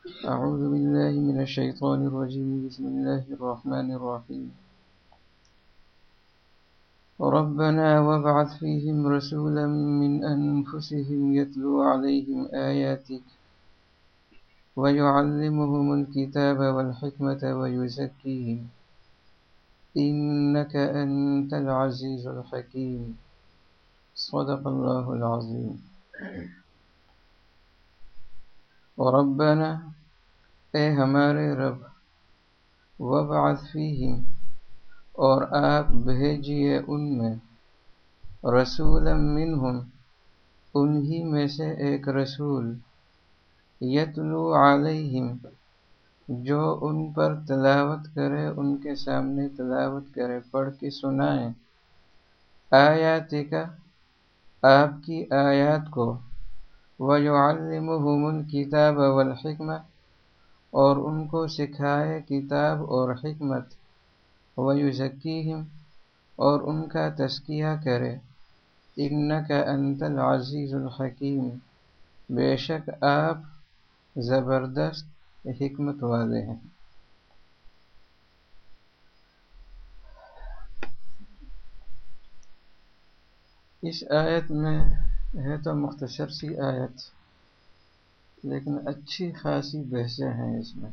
أعوذ بالله من الشيطان الرجيم. بسم الله الرحمن الرحيم. ربنا وابعث فيهم رسولا من أنفسهم يتلو عليهم آياتك ويعلمهم الكتاب والحكمة ويزكيهم. إنك أنت العزيز الحكيم. صدق الله العظيم. ربنا، اے ہمارے رب وبعث فیہم، اور آپ بھیجیے ان میں رسول منہم انہی میں سے ایک رسول یتلو علیہم، جو ان پر تلاوت کرے، ان کے سامنے تلاوت کرے، پڑھ کے سنائیں آیات کا آپ کی آیات کو وَيُعَلِّمُهُمُ الْكِتَابَ وَالْحِكْمَةِ، اور ان کو سکھائے کتاب اور حکمت، وَيُزَكِّيهِمْ، اور ان کا تزکیہ کرے۔ إِنَّكَ أَنْتَ الْعَزِيزُ الْحَكِيمُ۔ بے شک آپ زبردست حکمت والے ہیں۔ اس آیت میں ہے تو مختصر سی آیت۔ لیکن اچھی خاصی بحثیں ہیں اس میں۔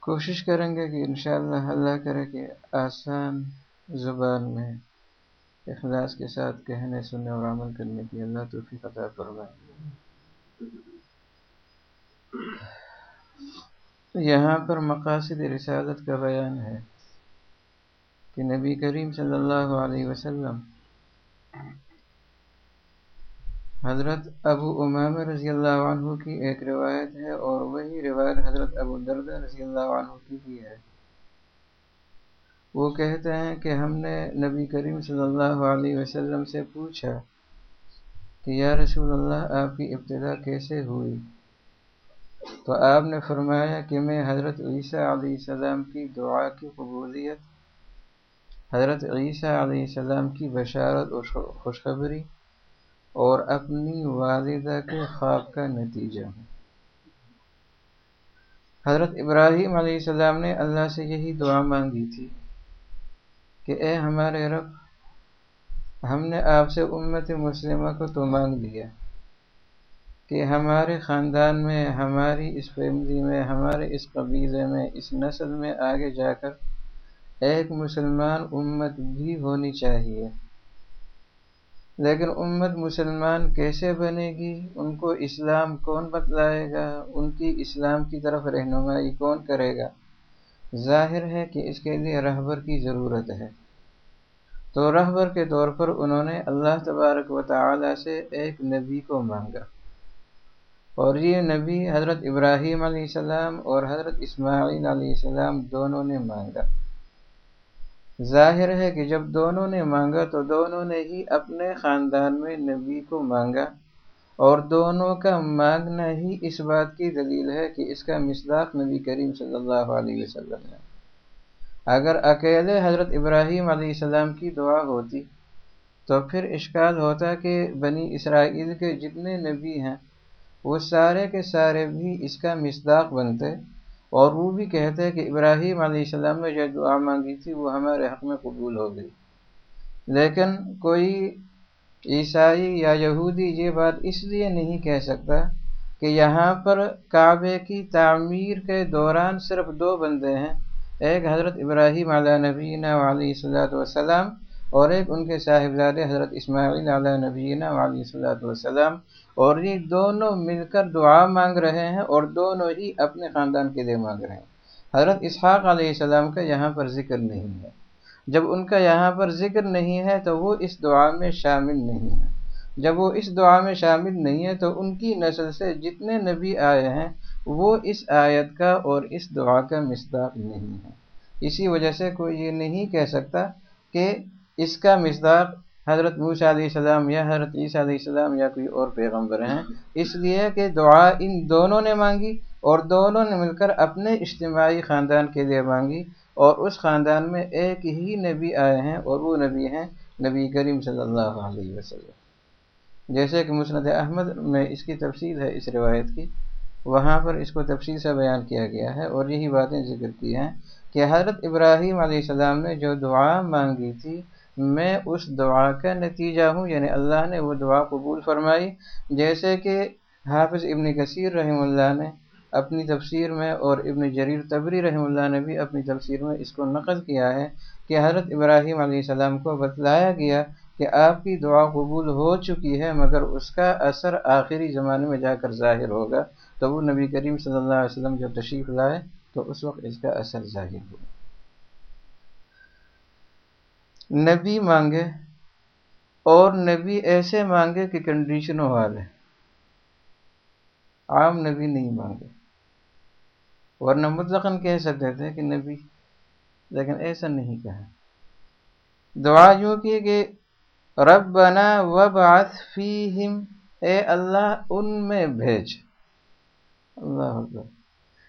کوشش کریں گے کہ انشاءاللہ اللہ کرے کہ آسان زبان میں اخلاص کے ساتھ کہنے، سننے اور عمل کرنے کی اللہ توفیق عطا فرمائے۔ یہاں پر مقاصد رسالت کا بیان ہے کہ نبی کریم صلی اللہ علیہ وسلم حضرت ابو امام رضی اللہ عنہ کی ایک روایت ہے اور وہی روایت حضرت ابو دردہ رضی اللہ عنہ کی بھی ہے۔ وہ کہتے ہیں کہ ہم نے نبی کریم صلی اللہ علیہ وسلم سے پوچھا کہ یا رسول اللہ، آپ کی ابتدا کیسے ہوئی؟ تو آپ نے فرمایا کہ میں حضرت عیسیٰ علیہ السلام کی دعا کی قبولیت حضرت عیسیٰ علیہ السلام کی بشارت اور خوشخبری اور اپنی والدہ کے خواب کا نتیجہ ہوں حضرت ابراہیم علیہ السلام نے اللہ سے یہی دعا مانگی تھی کہ اے ہمارے رب، ہم نے آپ سے امت مسلمہ کو تو مانگ لیا کہ ہمارے خاندان میں، ہماری اس فیملی میں، ہمارے اس قبیلے میں، اس نسل میں آگے جا کر ایک مسلمان امت بھی ہونی چاہیے۔ لیکن امت مسلمان کیسے بنے گی؟ ان کو اسلام کون بتلائے گا؟ ان کی اسلام کی طرف رہنمائی کون کرے گا؟ ظاہر ہے کہ اس کے لیے رہبر کی ضرورت ہے۔ تو رہبر کے طور پر انہوں نے اللہ تبارک و تعالی سے ایک نبی کو مانگا۔ اور یہ نبی حضرت ابراہیم علیہ السلام اور حضرت اسماعیل علیہ السلام دونوں نے مانگا۔ ظاہر ہے کہ جب دونوں نے مانگا تو دونوں نے ہی اپنے خاندان میں نبی کو مانگا اور دونوں کا مانگنا ہی اس بات کی دلیل ہے کہ اس کا مصداق نبی کریم صلی اللہ علیہ وسلم ہے۔ اگر اکیلے حضرت ابراہیم علیہ السلام کی دعا ہوتی تو پھر اشکال ہوتا کہ بنی اسرائیل کے جتنے نبی ہیں وہ سارے کے سارے بھی اس کا مصداق بنتے اور وہ بھی کہتے ہیں کہ ابراہیم علیہ السلام نے جو دعا مانگی تھی وہ ہمارے حق میں قبول ہو گئی۔ لیکن کوئی عیسائی یا یہودی یہ بات اس لیے نہیں کہہ سکتا کہ یہاں پر کعبے کی تعمیر کے دوران صرف دو بندے ہیں، ایک حضرت ابراہیم علیہ نبینہ علیہ صلاۃ والسلام اور ایک ان کے صاحبزادے حضرت اسماعیل علیہ نبینہ علیہ صلاۃ والسلام اور یہ دونوں مل کر دعا مانگ رہے ہیں اور دونوں ہی اپنے خاندان کے لیے مانگ رہے ہیں۔ حضرت اسحاق علیہ السلام کا یہاں پر ذکر نہیں ہے۔ جب ان کا یہاں پر ذکر نہیں ہے تو وہ اس دعا میں شامل نہیں ہے۔ جب وہ اس دعا میں شامل نہیں ہے تو ان کی نسل سے جتنے نبی آئے ہیں وہ اس آیت کا اور اس دعا کا مصداق نہیں ہے۔ اسی وجہ سے کوئی یہ نہیں کہہ سکتا کہ اس کا مصداق حضرت موسیٰ علیہ السلام یا حضرت عیسیٰ علیہ السلام یا کوئی اور پیغمبر ہیں۔ اس لیے کہ دعا ان دونوں نے مانگی اور دونوں نے مل کر اپنے اجتماعی خاندان کے لیے مانگی اور اس خاندان میں ایک ہی نبی آئے ہیں اور وہ نبی ہیں نبی کریم صلی اللہ علیہ وسلم۔ جیسے کہ مسند احمد میں اس کی تفصیل ہے اس روایت کی، وہاں پر اس کو تفصیل سے بیان کیا گیا ہے اور یہی باتیں ذکر کی ہیں کہ حضرت ابراہیم علیہ السلام نے جو دعا مانگی تھی میں اس دعا کا نتیجہ ہوں یعنی اللہ نے وہ دعا قبول فرمائی، جیسے کہ حافظ ابن کثیر رحم اللہ نے اپنی تفسیر میں اور ابن جریر تبری رحم اللہ نے بھی اپنی تفسیر میں اس کو نقل کیا ہے کہ حضرت ابراہیم علیہ السلام کو بتلایا گیا کہ آپ کی دعا قبول ہو چکی ہے، مگر اس کا اثر آخری زمانے میں جا کر ظاہر ہوگا۔ تو وہ نبی کریم صلی اللہ علیہ وسلم جب تشریف لائے تو اس وقت اس کا اثر ظاہر ہو نبی مانگے اور نبی ایسے مانگے کہ کنڈیشنوں والے عام نبی نہیں مانگے۔ ورنہ مطلقاً کہہ سکتے تھے کہ نبی، لیکن ایسا نہیں کہا۔ دعا یوں کی کہ رب بنا وب فیہم، اے اللہ ان میں بھیج۔ اللہ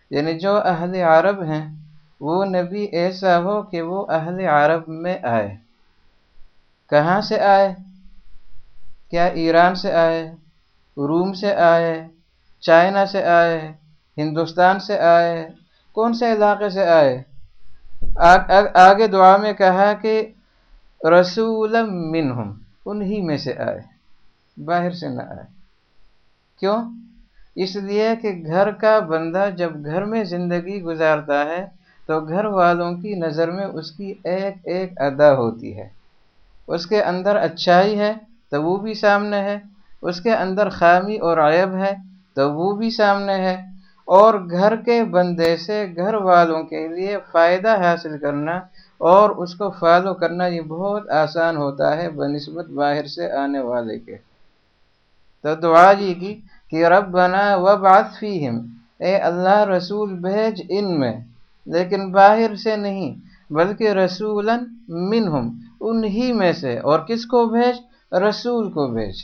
یعنی جو اہل عرب ہیں، وہ نبی ایسا ہو کہ وہ اہل عرب میں آئے۔ کہاں سے آئے؟ کیا ایران سے آئے؟ روم سے آئے؟ چائنا سے آئے؟ ہندوستان سے آئے؟ کون سے علاقے سے آئے؟ آگے دعا میں کہا کہ رسول منہم، انہی میں سے آئے، باہر سے نہ آئے۔ کیوں؟ اس لیے کہ گھر کا بندہ جب گھر میں زندگی گزارتا ہے تو گھر والوں کی نظر میں اس کی ایک ایک ادا ہوتی ہے۔ اس کے اندر اچھائی ہے تو وہ بھی سامنے ہے، اس کے اندر خامی اور عیب ہے تو وہ بھی سامنے ہے۔ اور گھر کے بندے سے گھر والوں کے لیے فائدہ حاصل کرنا اور اس کو فالو کرنا یہ بہت آسان ہوتا ہے بنسبت باہر سے آنے والے کے۔ تو دعا جی کی کہ رب بنا و بات فیم اے اللہ رسول بھیج ان میں، لیکن باہر سے نہیں، بلکہ رسول منہم انہی میں سے، اور کس کو بھیج؟ رسول کو بھیج۔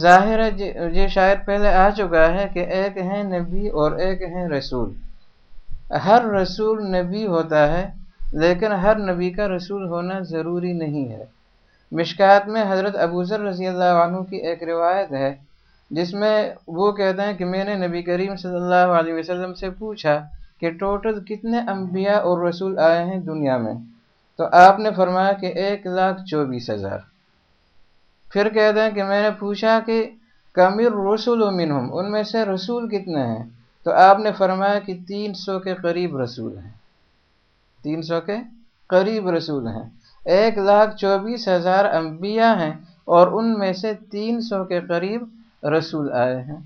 ظاہر ہے جی، یہ شاید پہلے آ چکا ہے کہ ایک ہے نبی اور ایک ہے رسول۔ ہر رسول نبی ہوتا ہے، لیکن ہر نبی کا رسول ہونا ضروری نہیں ہے۔ مشکات میں حضرت ابوذر رضی اللہ عنہ کی ایک روایت ہے، جس میں وہ کہتے ہیں کہ میں نے نبی کریم صلی اللہ علیہ وسلم سے پوچھا کہ ٹوٹل کتنے انبیاء اور رسول آئے ہیں دنیا میں؟ تو آپ نے فرمایا کہ ایک لاکھ چوبیس ہزار۔ پھر کہتے ہیں کہ میں نے پوچھا کہ کمر رسول و منہم، ان میں سے رسول کتنے ہیں؟ تو آپ نے فرمایا کہ تین سو کے قریب رسول ہیں۔ تین سو کے قریب رسول ہیں۔ ایک لاکھ چوبیس ہزار انبیاء ہیں اور ان میں سے تین سو کے قریب رسول آئے ہیں۔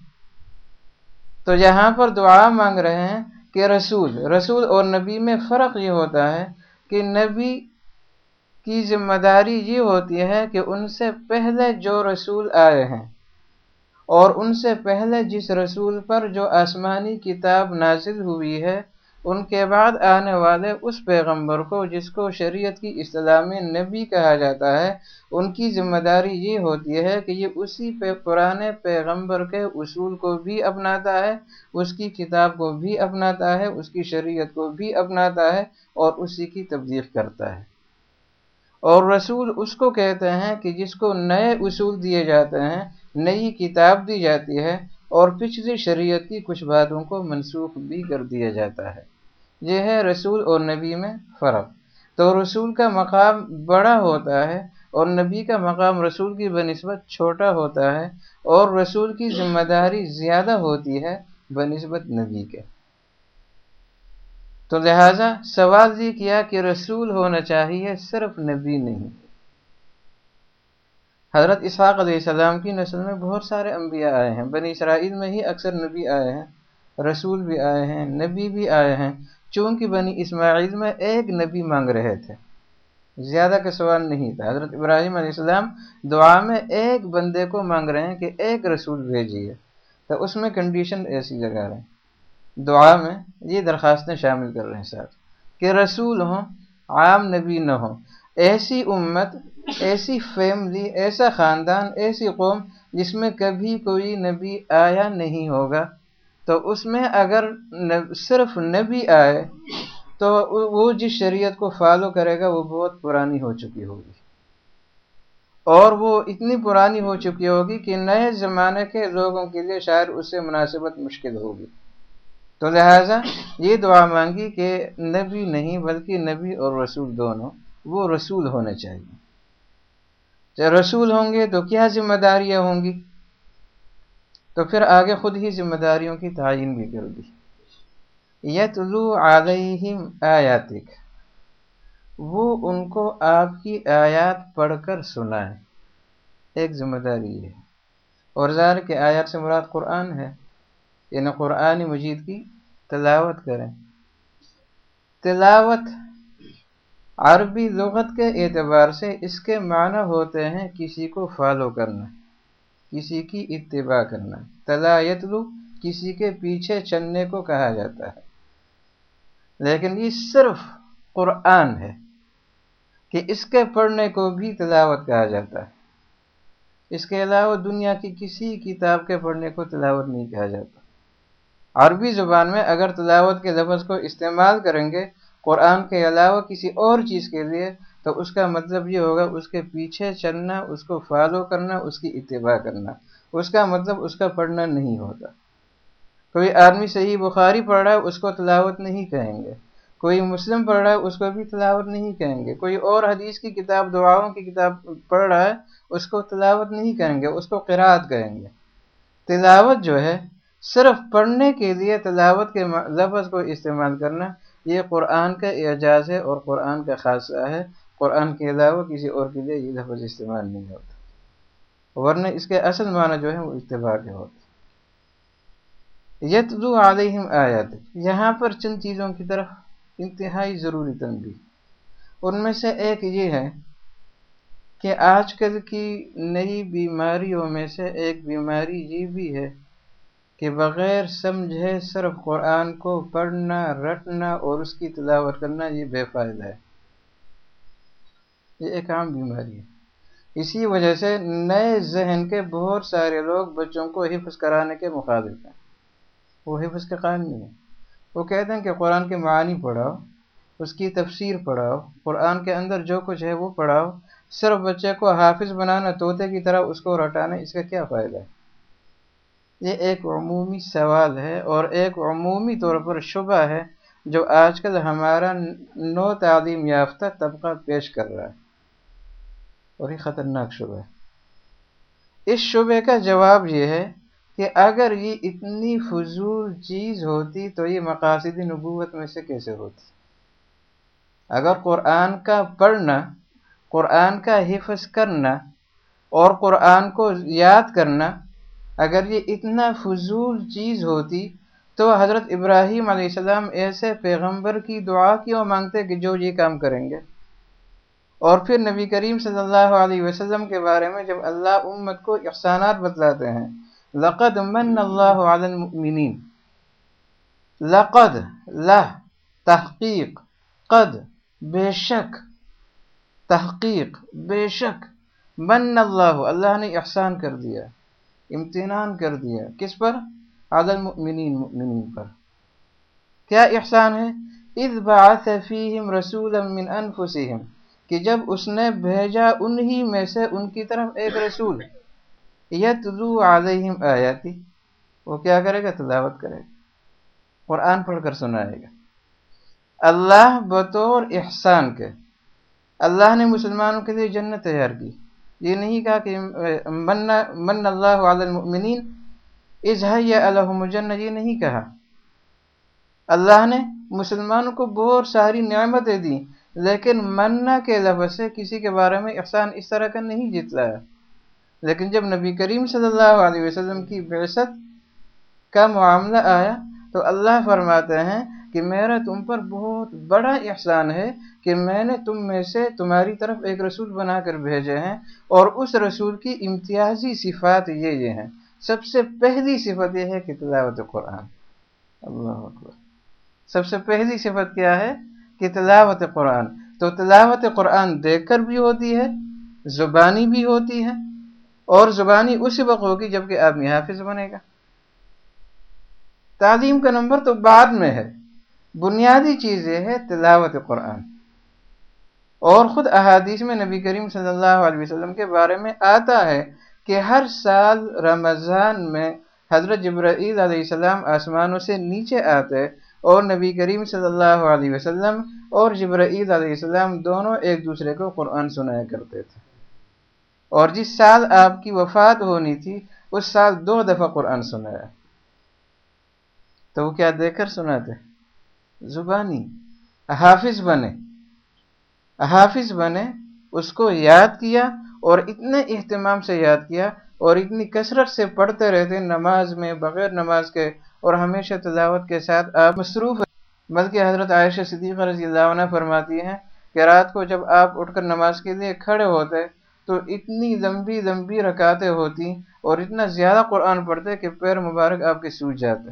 تو یہاں پر دعا مانگ رہے ہیں کہ رسول رسول اور نبی میں فرق یہ ہوتا ہے کہ نبی کی ذمہ داری یہ ہوتی ہے کہ ان سے پہلے جو رسول آئے ہیں اور ان سے پہلے جس رسول پر جو آسمانی کتاب نازل ہوئی ہے ان کے بعد آنے والے اس پیغمبر کو جس کو شریعت کی اسلامی نبی کہا جاتا ہے، ان کی ذمہ داری یہ ہوتی ہے کہ یہ اسی پہ پرانے پیغمبر کے اصول کو بھی اپناتا ہے، اس کی کتاب کو بھی اپناتا ہے، اس کی شریعت کو بھی اپناتا ہے اور اسی کی تبدیل کرتا ہے۔ اور رسول اس کو کہتے ہیں کہ جس کو نئے اصول دیے جاتے ہیں، نئی کتاب دی جاتی ہے اور پچھلی شریعت کی کچھ باتوں کو منسوخ بھی کر دیا جاتا ہے۔ یہ ہے رسول اور نبی میں فرق۔ تو رسول کا مقام بڑا ہوتا ہے اور نبی کا مقام رسول کی بنسبت چھوٹا ہوتا ہے اور رسول کی ذمہ داری زیادہ ہوتی ہے بنسبت نبی کے۔ تو لہذا سوال یہ کیا کہ رسول ہونا چاہیے صرف نبی نہیں۔ حضرت اسحاق علیہ السلام کی نسل میں بہت سارے انبیاء آئے ہیں، بنی اسرائیل میں ہی اکثر نبی آئے ہیں، رسول بھی آئے ہیں، نبی بھی آئے ہیں۔ چونکہ بنی اسماعیل میں ایک نبی مانگ رہے تھے۔ زیادہ کا سوال نہیں تھا۔ حضرت ابراہیم علیہ السلام دعا میں ایک بندے کو مانگ رہے ہیں کہ ایک رسول بھیجیے۔ تو اس میں کنڈیشن ایسی لگا رہے ہیں دعا میں یہ درخواستیں شامل کر رہے ہیں ساتھ۔ کہ رسول ہوں، عام نبی نہ ہوں۔ ایسی امت، ایسی فیملی ایسا خاندان، ایسی قوم جس میں کبھی کوئی نبی آیا نہیں ہوگا۔ تو اس میں اگر صرف نبی آئے، تو وہ جس شریعت کو فالو کرے گا، وہ بہت پرانی ہو چکی ہوگی۔ اور وہ اتنی پرانی ہو چکی ہوگی کہ نئے زمانے کے لوگوں کے لیے شاید اس سے مناسبت مشکل ہوگی۔ تو لہٰذا یہ دعا مانگی کہ نبی نہیں، بلکہ نبی اور رسول دونوں، وہ رسول ہونے چاہیے۔ جب رسول ہوں گے تو کیا ذمہ داریاں ہوں گی؟ تو پھر آگے خود ہی ذمہ داریوں کی تعین بھی کر دی۔ یتلو علیہم آیاتک۔ وہ ان کو آپ کی آیات پڑھ کر سنائے ایک ذمہ داری ہے۔ اور ظاہر کے آیات سے مراد قرآن ہے۔ یعنی قرآن مجید کی تلاوت کریں۔ تلاوت عربی لغت کے اعتبار سے اس کے معنی ہوتے ہیں کسی کو فالو کرنا۔ کسی کی اتباع کرنا۔ تلا یتلو، کسی کے پیچھے چلنے کو کہا جاتا ہے۔ لیکن یہ صرف قرآن ہے کہ اس کے پڑھنے کو بھی تلاوت کہا جاتا ہے۔ اس کے علاوہ دنیا کی کسی کتاب کے پڑھنے کو تلاوت نہیں کہا جاتا۔ عربی زبان میں اگر تلاوت کے لفظ کو استعمال کریں گے، قرآن کے علاوہ کسی اور چیز کے لیے تو اس کا مطلب یہ ہوگا اس کے پیچھے چلنا، اس کو فالو کرنا، اس کی اتباع کرنا۔ اس کا مطلب اس کا پڑھنا نہیں ہوتا۔ کوئی آدمی صحیح بخاری پڑھ رہا ہے، اس کو تلاوت نہیں کہیں گے۔ کوئی مسلم پڑھ رہا ہے، اس کو بھی تلاوت نہیں کہیں گے۔ کوئی اور حدیث کی کتاب، دعاؤں کی کتاب پڑھ رہا ہے، اس کو تلاوت نہیں کہیں گے، اس کو قرآت کہیں گے۔ تلاوت جو ہے، صرف پڑھنے کے لیے تلاوت کے لفظ کو استعمال کرنا، یہ قرآن کا اعجاز ہے اور قرآن کا خاصہ ہے۔ قرآن کے علاوہ کسی اور کے لیے یہ لفظ استعمال نہیں ہوتا۔ ورنہ اس کے اصل معنی جو ہے وہ اتباع کے ہوتے یتلو علیہم آیات، یہاں پر چند چیزوں کی طرف انتہائی ضروری تنبیہ۔ ان میں سے ایک یہ ہے کہ آج کل کی نئی بیماریوں میں سے ایک بیماری یہ بھی ہے کہ بغیر سمجھے صرف قرآن کو پڑھنا، رٹنا اور اس کی تلاوت کرنا یہ بے فائدہ ہے۔ یہ ایک عام بیماری ہے۔ اسی وجہ سے نئے ذہن کے بہت سارے لوگ بچوں کو حفظ کرانے کے مخالف ہیں۔ وہ حفظ کے قائم نہیں ہیں۔ وہ کہتے ہیں کہ قرآن کے معنی پڑھاؤ، اس کی تفسیر پڑھاؤ، قرآن کے اندر جو کچھ ہے وہ پڑھاؤ۔ صرف بچے کو حافظ بنانا، طوطے کی طرح اس کو رٹانا، اس کا کیا فائدہ ہے؟ یہ ایک عمومی سوال ہے اور ایک عمومی طور پر شبہ ہے جو آج کل ہمارا نو تعلیم یافتہ طبقہ پیش کر رہا ہے۔ اور یہ خطرناک شبہ ہے۔ اس شبے کا جواب یہ ہے کہ اگر یہ اتنی فضول چیز ہوتی تو یہ مقاصد نبوت میں سے کیسے ہوتی؟ اگر قرآن کا پڑھنا، قرآن کا حفظ کرنا اور قرآن کو یاد کرنا اگر یہ اتنا فضول چیز ہوتی تو حضرت ابراہیم علیہ السلام ایسے پیغمبر کی دعا کیوں مانگتے کہ جو یہ کام کریں گے؟ اور پھر نبی کریم صلی اللہ علیہ وسلم کے بارے میں جب اللہ امت کو احسانات بتلاتے ہیں، لقد من اللہ علی المؤمنین۔ لقد، لہ، تحقیق، قد، بے شک، تحقیق، بے شک۔ من اللہ اللہ نے احسان کر دیا، امتنان کر دیا۔ کس پر؟ علی المؤمنین، مؤمنین پر۔ کیا احسان ہے؟ اذ بعث فیہم رسولا من انفسہم۔ کہ جب اس نے بھیجا انہی میں سے ان کی طرف ایک رسول، یتلو علیہم آیاتی، وہ کیا کرے گا؟ تلاوت کرے گا۔ قرآن پڑھ کر سنائے گا۔ اللہ بطور احسان کے، اللہ نے مسلمانوں کے لیے جنت تیار کی۔ یہ نہیں کہا کہ من من اللہ علی المؤمنین اظہی الحم الجنت یہ نہیں کہا۔ اللہ نے مسلمانوں کو بہت ساری نعمتیں دیں۔ لیکن مننا کے لفظ سے کسی کے بارے میں احسان اس طرح کا نہیں جتلایا لیکن جب نبی کریم صلی اللہ علیہ وسلم کی بعثت کا معاملہ آیا تو اللہ فرماتے ہیں کہ میرا تم پر بہت بڑا احسان ہے کہ میں نے تم میں سے تمہاری طرف ایک رسول بنا کر بھیجے ہیں اور اس رسول کی امتیازی صفات یہ یہ ہیں۔ سب سے پہلی صفت یہ ہے کہ تلاوت قرآن۔ اللہ اکبر۔ سب سے پہلی صفت کیا ہے؟ کہ تلاوت قرآن، تو تلاوت قرآن دیکھ کر بھی ہوتی ہے، زبانی بھی ہوتی ہے، اور زبانی اسی وقت ہوگی جبکہ آدمی حافظ بنے گا۔ تعلیم کا نمبر تو بعد میں ہے۔ بنیادی چیز یہ ہے تلاوت قرآن۔ اور خود احادیث میں نبی کریم صلی اللہ علیہ وسلم کے بارے میں آتا ہے کہ ہر سال رمضان میں حضرت جبرائیل علیہ السلام آسمانوں سے نیچے آتے اور نبی کریم صلی اللہ علیہ وسلم اور جبرائیل علیہ السلام دونوں ایک دوسرے کو قرآن سنایا کرتے تھے۔ اور جس سال آپ کی وفات ہونی تھی، اس سال دو دفعہ قرآن سنایا۔ تو وہ کیا دیکھ کر سناتے؟ زبانی۔ حافظ بنے۔ حافظ بنے، اس کو یاد کیا اور اتنے اہتمام سے یاد کیا اور اتنی کثرت سے پڑھتے رہتے، نماز میں بغیر نماز کے اور ہمیشہ تلاوت کے ساتھ آپ مصروف بلکہ حضرت عائشہ صدیقہ رضی اللہ عنہ فرماتی ہیں کہ رات کو جب آپ اٹھ کر نماز کے لیے کھڑے ہوتے تو اتنی لمبی لمبی رکاتیں ہوتی اور اتنا زیادہ قرآن پڑھتے کہ پیر مبارک آپ کے سوچ جاتے۔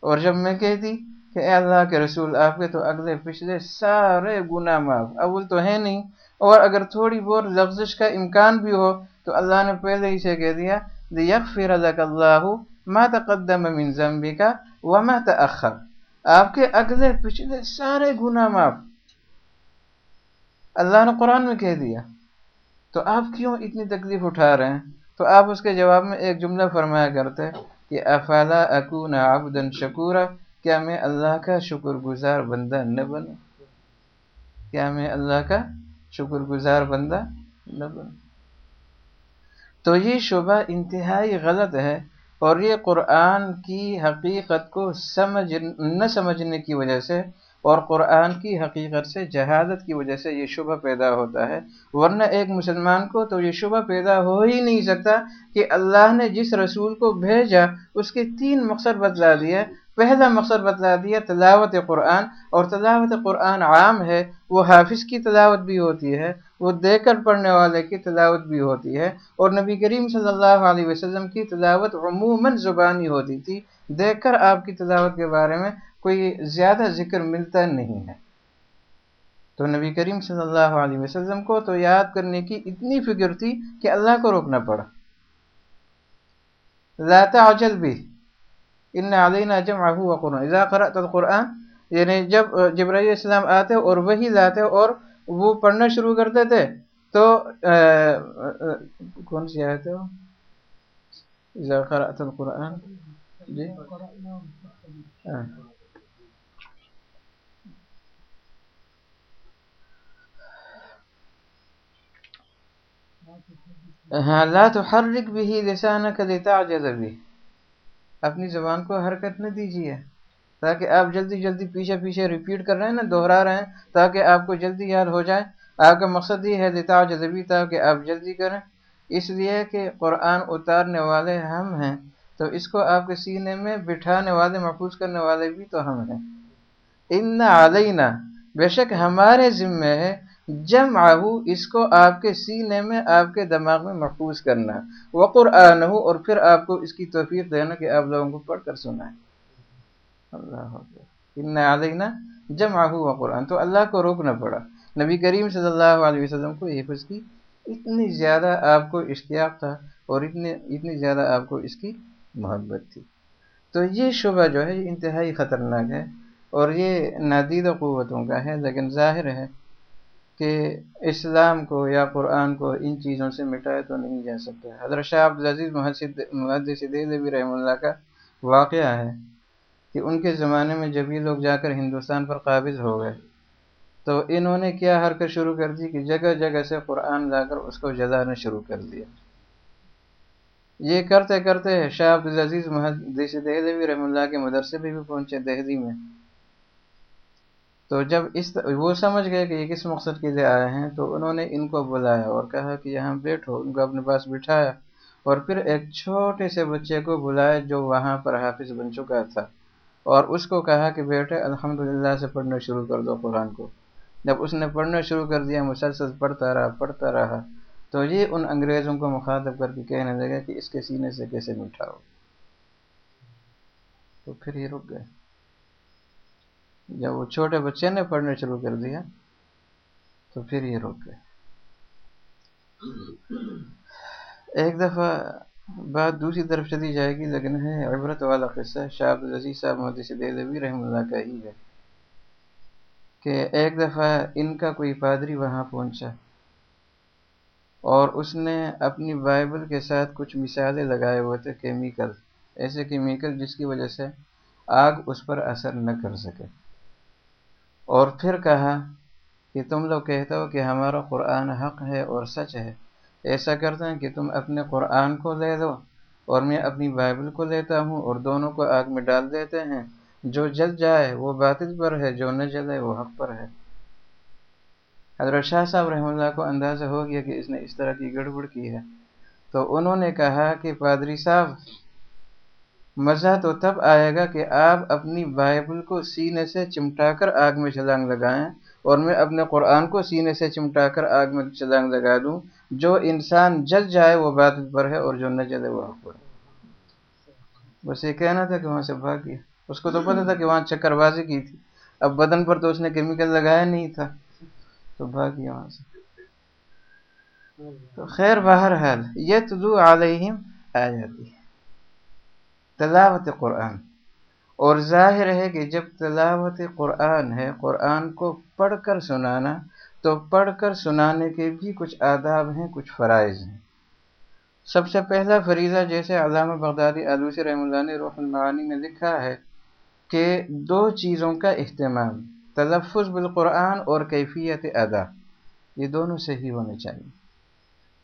اور جب میں کہتی کہ اے اللہ کے رسول، آپ کے تو اگلے پچھلے سارے گناہ معاف، اول تو ہے نہیں، اور اگر تھوڑی بہت لفظش کا امکان بھی ہو تو اللہ نے پہلے ہی سے کہہ دیا، لیغفر لك اللہ ما تقدم من ذنبك وما تأخر. آپ کے اگلے پچھلے سارے گناہ معاف. اللہ نے قرآن میں کہہ دیا، تو آپ کیوں اتنی تکلیف اٹھا رہے ہیں؟ تو آپ اس کے جواب میں ایک جملہ فرمایا کرتے کہ، افلا اکون عبدا شکورا؟ کیا میں اللہ کا شکر گزار بندہ نہ بنوں؟ کیا میں اللہ کا شکر گزار بندہ نہ بنوں؟ تو یہ شبہ انتہائی غلط ہے اور یہ قرآن کی حقیقت کو سمجھ نہ سمجھنے کی وجہ سے اور قرآن کی حقیقت سے جہادت کی وجہ سے یہ شبہ پیدا ہوتا ہے۔ ورنہ ایک مسلمان کو تو یہ شبہ پیدا ہو ہی نہیں سکتا کہ اللہ نے جس رسول کو بھیجا اس کے تین مقصد بتلا دیا پہلا مقصد بتلا دیا تلاوت قرآن اور تلاوت قرآن عام ہے، وہ حافظ کی تلاوت بھی ہوتی ہے، وہ دیکھ کر پڑھنے والے کی تلاوت بھی ہوتی ہے اور نبی کریم صلی اللہ علیہ وسلم کی تلاوت عموماً زبانی ہوتی تھی دیکھ کر آپ کی تلاوت کے بارے میں کوئی زیادہ ذکر ملتا نہیں ہے۔ تو نبی کریم صلی اللہ علیہ وسلم کو تو یاد کرنے کی اتنی فکر تھی کہ اللہ کو روکنا پڑا۔ لا تعجل بھی۔ ان علینا جمعه وقرآن اذا قرأت القرآن یعنی جب جبرائیل السلام آتے اور وہی لاتے اور وہ پڑھنا شروع کرتے تھے تو کون سی آیت ہے وہ اذا قرأت القرآن جی ہاں لا تحرک به لسانك لتعجل به اپنی زبان کو حرکت نہ دیجیے، تاکہ آپ جلدی جلدی پیچھے پیچھے ریپیٹ کر رہے ہیں نا دہرا رہے ہیں، تاکہ آپ کو جلدی یاد ہو جائے۔ آپ کا مقصد یہ ہے لتا جذبی، تاکہ آپ جلدی کریں۔ اس لیے کہ قرآن اتارنے والے ہم ہیں، تو اس کو آپ کے سینے میں بٹھانے والے، محفوظ کرنے والے بھی تو ہم ہیں۔ ان علینا، بے شک ہمارے ذمے ہے جم آہو اس کو آپ کے سینے میں، آپ کے دماغ میں محفوظ کرنا۔ وہ قرآن ہو اور پھر آپ کو اس کی توفیق دینا کہ آپ لوگوں کو پڑھ کر سنائیں۔ اللہ ان علینا جم آہو و قرآن۔ تو اللہ کو روکنا پڑا۔ نبی کریم صلی اللہ علیہ وسلم کو حفظ کی۔ اتنی زیادہ آپ کو اشتیاق تھا اور اتنے، اتنی زیادہ آپ کو اس کی محبت تھی۔ تو یہ شبہ جو ہے، یہ انتہائی خطرناک ہے اور یہ نادید قوتوں کا ہے، لیکن ظاہر ہے کہ اسلام کو یا قرآن کو ان چیزوں سے مٹایا تو نہیں جا سکتا۔ حضرت شاہ عبدالعزیز محدث دہلوی رحمہ اللہ کا واقعہ ہے کہ ان کے زمانے میں جب یہ لوگ جا کر ہندوستان پر قابض ہو گئے، تو انہوں نے کیا حرکت شروع کر دی کہ جگہ جگہ سے قرآن لا کر اس کو جلانا شروع کر دیا۔ یہ کرتے کرتے شاہ عبدالعزیز محدث دہلوی رحمہ اللہ کے مدرسے پہ بھی پہنچے دہلی میں۔ تو جب اس وہ سمجھ گئے کہ یہ کس مقصد کے لیے آئے ہیں، تو انہوں نے ان کو بلایا اور کہا کہ یہاں بیٹھو، ان کو اپنے پاس بٹھایا اور پھر ایک چھوٹے سے بچے کو بلایا جو وہاں پر حافظ بن چکا تھا اور اس کو کہا کہ بیٹے، الحمدللہ سے پڑھنا شروع کر دو قرآن کو۔ جب اس نے پڑھنا شروع کر دیا، مسلسل پڑھتا رہا پڑھتا رہا، تو یہ ان انگریزوں کو مخاطب کر کے کہنے لگا کہ اس کے سینے سے کیسے مٹھاؤ تو پھر یہ رک گئے۔ جب وہ چھوٹے بچے نے پڑھنا شروع کر دیا، تو پھر یہ رک گئے۔ ایک دفعہ بات دوسری طرف چلی جائے گی، لیکن ہے، عبرت والا قصہ، شاہ عبدالعزیز صاحب محدث دہلوی اللہ کا ہی ہے کہ ایک دفعہ ان کا کوئی پادری وہاں پہنچا اور اس نے اپنی بائبل کے ساتھ کچھ مثالیں لگائے ہوئے تھے، کیمیکل، ایسے کیمیکل جس کی وجہ سے آگ اس پر اثر نہ کر سکے۔ اور پھر کہا کہ تم لوگ کہتے ہو کہ ہمارا قرآن حق ہے اور سچ ہے۔ ایسا کرتے ہیں کہ تم اپنے قرآن کو لے دو اور میں اپنی بائبل کو لیتا ہوں اور دونوں کو آگ میں ڈال دیتے ہیں۔ جو جل جائے وہ باطل پر ہے، جو نہ جلے وہ حق پر ہے۔ حضرت شاہ صاحب رحمۃ اللہ کو اندازہ ہو گیا کہ اس نے اس طرح کی گڑبڑ کی ہے۔ تو انہوں نے کہا کہ پادری صاحب مزہ تو تب آئے گا کہ آپ اپنی بائبل کو سینے سے چمٹا کر آگ میں چھلانگ لگائیں اور میں اپنے قرآن کو سینے سے چمٹا کر آگ میں چھلانگ لگا دوں۔ جو انسان جل جائے وہ بات پر ہے اور جو نہ جلے وہ حق پر بس یہ کہنا تھا کہ وہاں سے بھاگ گیا۔ اس کو تو پتا تھا کہ وہاں چکر بازی کی تھی۔ اب بدن پر تو اس نے کیمیکل لگایا نہیں تھا۔ تو بھاگ گیا وہاں سے۔ تو خیر بہرحال یہ تلو علیہم آ جاتی ہے تلاوت قرآن۔ اور ظاہر ہے کہ جب تلاوت قرآن ہے، قرآن کو پڑھ کر سنانا، تو پڑھ کر سنانے کے بھی کچھ آداب ہیں، کچھ فرائض ہیں۔ سب سے پہلا فریضہ، جیسے علامہ بغدادی آلوسی رحم اللہ نے روح المعانی میں لکھا ہے کہ دو چیزوں کا اہتمام، تلفظ بالقرآن اور کیفیت ادا۔ یہ دونوں صحیح ہونے چاہیے۔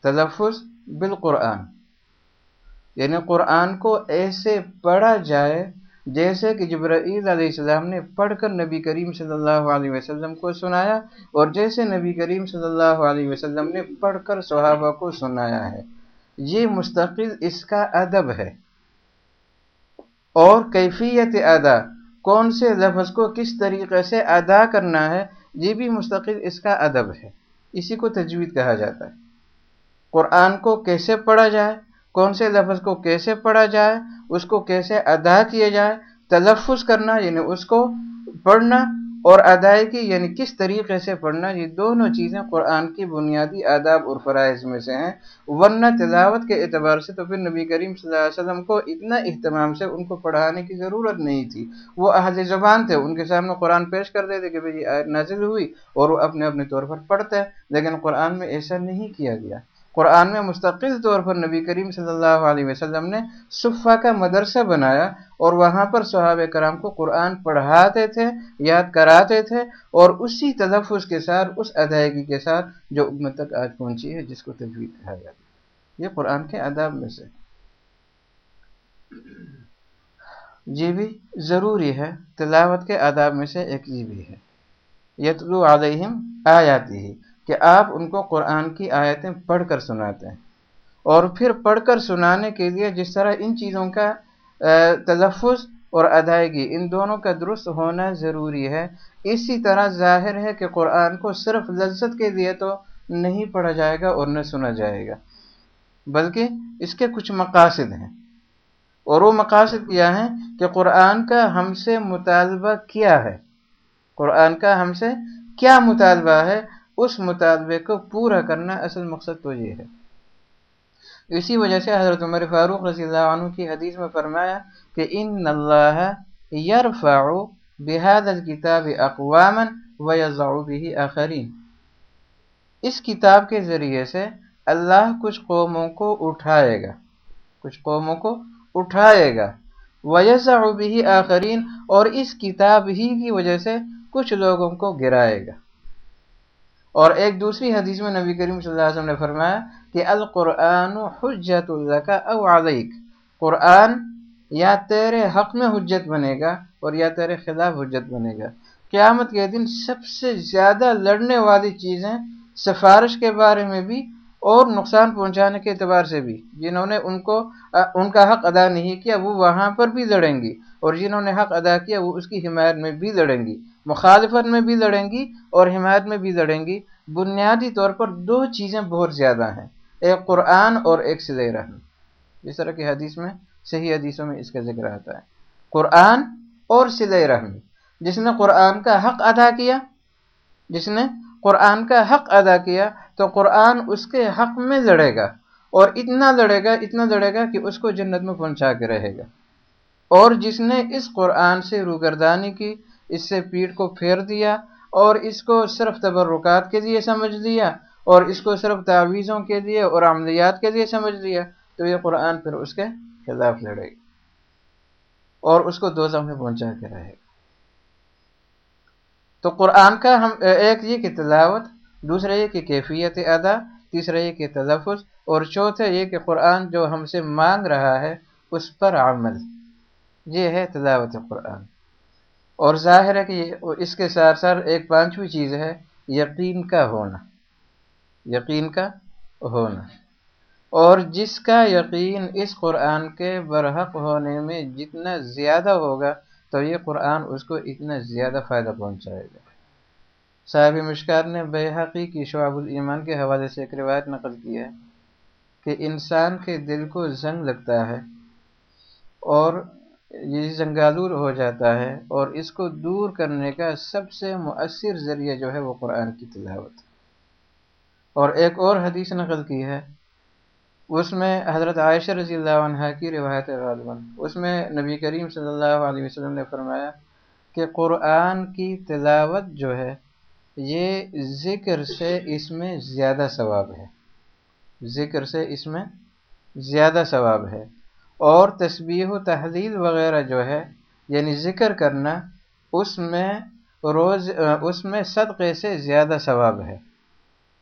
تلفظ بالقرآن۔ یعنی قرآن کو ایسے پڑھا جائے جیسے کہ جبرائیل علیہ السلام نے پڑھ کر نبی کریم صلی اللہ علیہ وسلم کو سنایا اور جیسے نبی کریم صلی اللہ علیہ وسلم نے پڑھ کر صحابہ کو سنایا ہے۔ یہ مستقل اس کا ادب ہے۔ اور کیفیت ادا، کون سے لفظ کو کس طریقے سے ادا کرنا ہے، یہ بھی مستقل اس کا ادب ہے۔ اسی کو تجوید کہا جاتا ہے۔ قرآن کو کیسے پڑھا جائے؟ کون سے لفظ کو کیسے پڑھا جائے، اس کو کیسے ادا کیا جائے، تلفظ کرنا یعنی اس کو پڑھنا اور ادائیگی یعنی کس طریقے سے پڑھنا، یہ دونوں چیزیں قرآن کی بنیادی آداب اور فرائض میں سے ہیں۔ ورنہ تلاوت کے اعتبار سے تو پھر نبی کریم صلی اللہ علیہ وسلم کو اتنا اہتمام سے ان کو پڑھانے کی ضرورت نہیں تھی۔ وہ اہل زبان تھے، ان کے سامنے قرآن پیش کر دیتے کہ بھائی نازل ہوئی اور وہ اپنے اپنے طور پر پڑھتے ہیں، لیکن قرآن میں ایسا نہیں کیا گیا۔ قرآن میں مستقل طور پر نبی کریم صلی اللہ علیہ وسلم نے صفہ کا مدرسہ بنایا اور وہاں پر صحابہ کرام کو قرآن پڑھاتے تھے، یاد کراتے تھے اور اسی تلفظ کے ساتھ، اس ادائیگی کے ساتھ جو امت تک آج پہنچی ہے، جس کو تجویز کہا جاتا ہے۔ یہ قرآن کے اداب میں سے۔ یہ بھی ضروری ہے۔ تلاوت کے آداب میں سے ایک یہ بھی ہے۔ یتلو علیہم آ جاتی ہے کہ آپ ان کو قرآن کی آیتیں پڑھ کر سناتے ہیں۔ اور پھر پڑھ کر سنانے کے لیے جس طرح ان چیزوں کا تلفظ اور ادائیگی، ان دونوں کا درست ہونا ضروری ہے۔ اسی طرح ظاہر ہے کہ قرآن کو صرف لذت کے لیے تو نہیں پڑھا جائے گا اور نہ سنا جائے گا، بلکہ اس کے کچھ مقاصد ہیں۔ اور وہ مقاصد کیا ہیں؟ کہ قرآن کا ہم سے مطالبہ کیا ہے۔ قرآن کا ہم سے کیا مطالبہ ہے؟ اس مطالبے کو پورا کرنا اصل مقصد تو یہ ہے۔ اسی وجہ سے حضرت عمر فاروق رضی اللہ عنہ کی حدیث میں فرمایا کہ ان اللہ یرفع بهذا الكتاب اقواما ويضع به آخرین۔ اس کتاب کے ذریعے سے اللہ کچھ قوموں کو اٹھائے گا۔ کچھ قوموں کو اٹھائے گا۔ ویزع به آخرین اور اس کتاب ہی کی وجہ سے کچھ لوگوں کو گرائے گا۔ اور ایک دوسری حدیث میں نبی کریم صلی اللہ علیہ وسلم نے فرمایا کہ القرآن حجت اللہ او علیک۔ قرآن یا تیرے حق میں حجت بنے گا اور یا تیرے خلاف حجت بنے گا۔ قیامت کے دن سب سے زیادہ لڑنے والی چیزیں سفارش کے بارے میں بھی اور نقصان پہنچانے کے اعتبار سے بھی۔ جنہوں نے ان کو، ان کا حق ادا نہیں کیا، وہ وہاں پر بھی لڑیں گی۔ اور جنہوں نے حق ادا کیا وہ اس کی حمایت میں بھی لڑیں گی، مخالفت میں بھی لڑیں گی اور حمایت میں بھی لڑیں گی۔ بنیادی طور پر دو چیزیں بہت زیادہ ہیں، ایک قرآن اور ایک سلح رحم۔ جس طرح کی حدیث میں صحیح حدیثوں میں اس کا ذکر آتا ہے۔ قرآن اور سلح رحم۔ جس نے قرآن کا حق ادا کیا، جس نے قرآن کا حق ادا کیا، تو قرآن اس کے حق میں لڑے گا۔ اور اتنا لڑے گا، اتنا لڑے گا کہ اس کو جنت میں پہنچا کے رہے گا۔ اور جس نے اس قرآن سے روگردانی کی، اس سے پیٹ کو پھیر دیا اور اس کو صرف تبرکات کے لیے سمجھ لیا اور اس کو صرف تعویذوں کے لیے اور عملیات کے لیے سمجھ لیا، تو یہ قرآن پھر اس کے خلاف لڑے گا اور اس کو دو میں پہنچا کے رہے گا تو قرآن کا ہم، ایک یہ کہ تلاوت دوسرا یہ کہ کیفیت ادا تیسرا یہ کہ تلفظ، اور چوتھا یہ کہ قرآن جو ہم سے مانگ رہا ہے، اس پر عمل۔ یہ ہے تلاوت قرآن۔ اور ظاہر ہے کہ اس کے ساتھ ساتھ ایک پانچویں چیز ہے، یقین کا ہونا۔ یقین کا ہونا۔ اور جس کا یقین اس قرآن کے برحق ہونے میں جتنا زیادہ ہوگا، تو یہ قرآن اس کو اتنا زیادہ فائدہ پہنچائے گا۔ صاحب مشکار نے بے کی شعب الایمان کے حوالے سے ایک روایت نقل کی ہے کہ انسان کے دل کو زنگ لگتا ہے اور یہ جی زنگالور ہو جاتا ہے اور اس کو دور کرنے کا سب سے مؤثر ذریعہ جو ہے وہ قرآن کی تلاوت اور ایک اور حدیث نقل کی ہے۔ اس میں حضرت عائشہ رضی اللہ عنہ کی روایت غالباً۔ اس میں نبی کریم صلی اللہ علیہ وسلم نے فرمایا کہ قرآن کی تلاوت جو ہے، یہ ذکر سے اس میں زیادہ ثواب ہے۔ ذکر سے اس میں زیادہ ثواب ہے۔ اور تسبیح و تحلیل وغیرہ جو ہے یعنی ذکر کرنا، اس میں روز، اس میں صدقے سے زیادہ ثواب ہے۔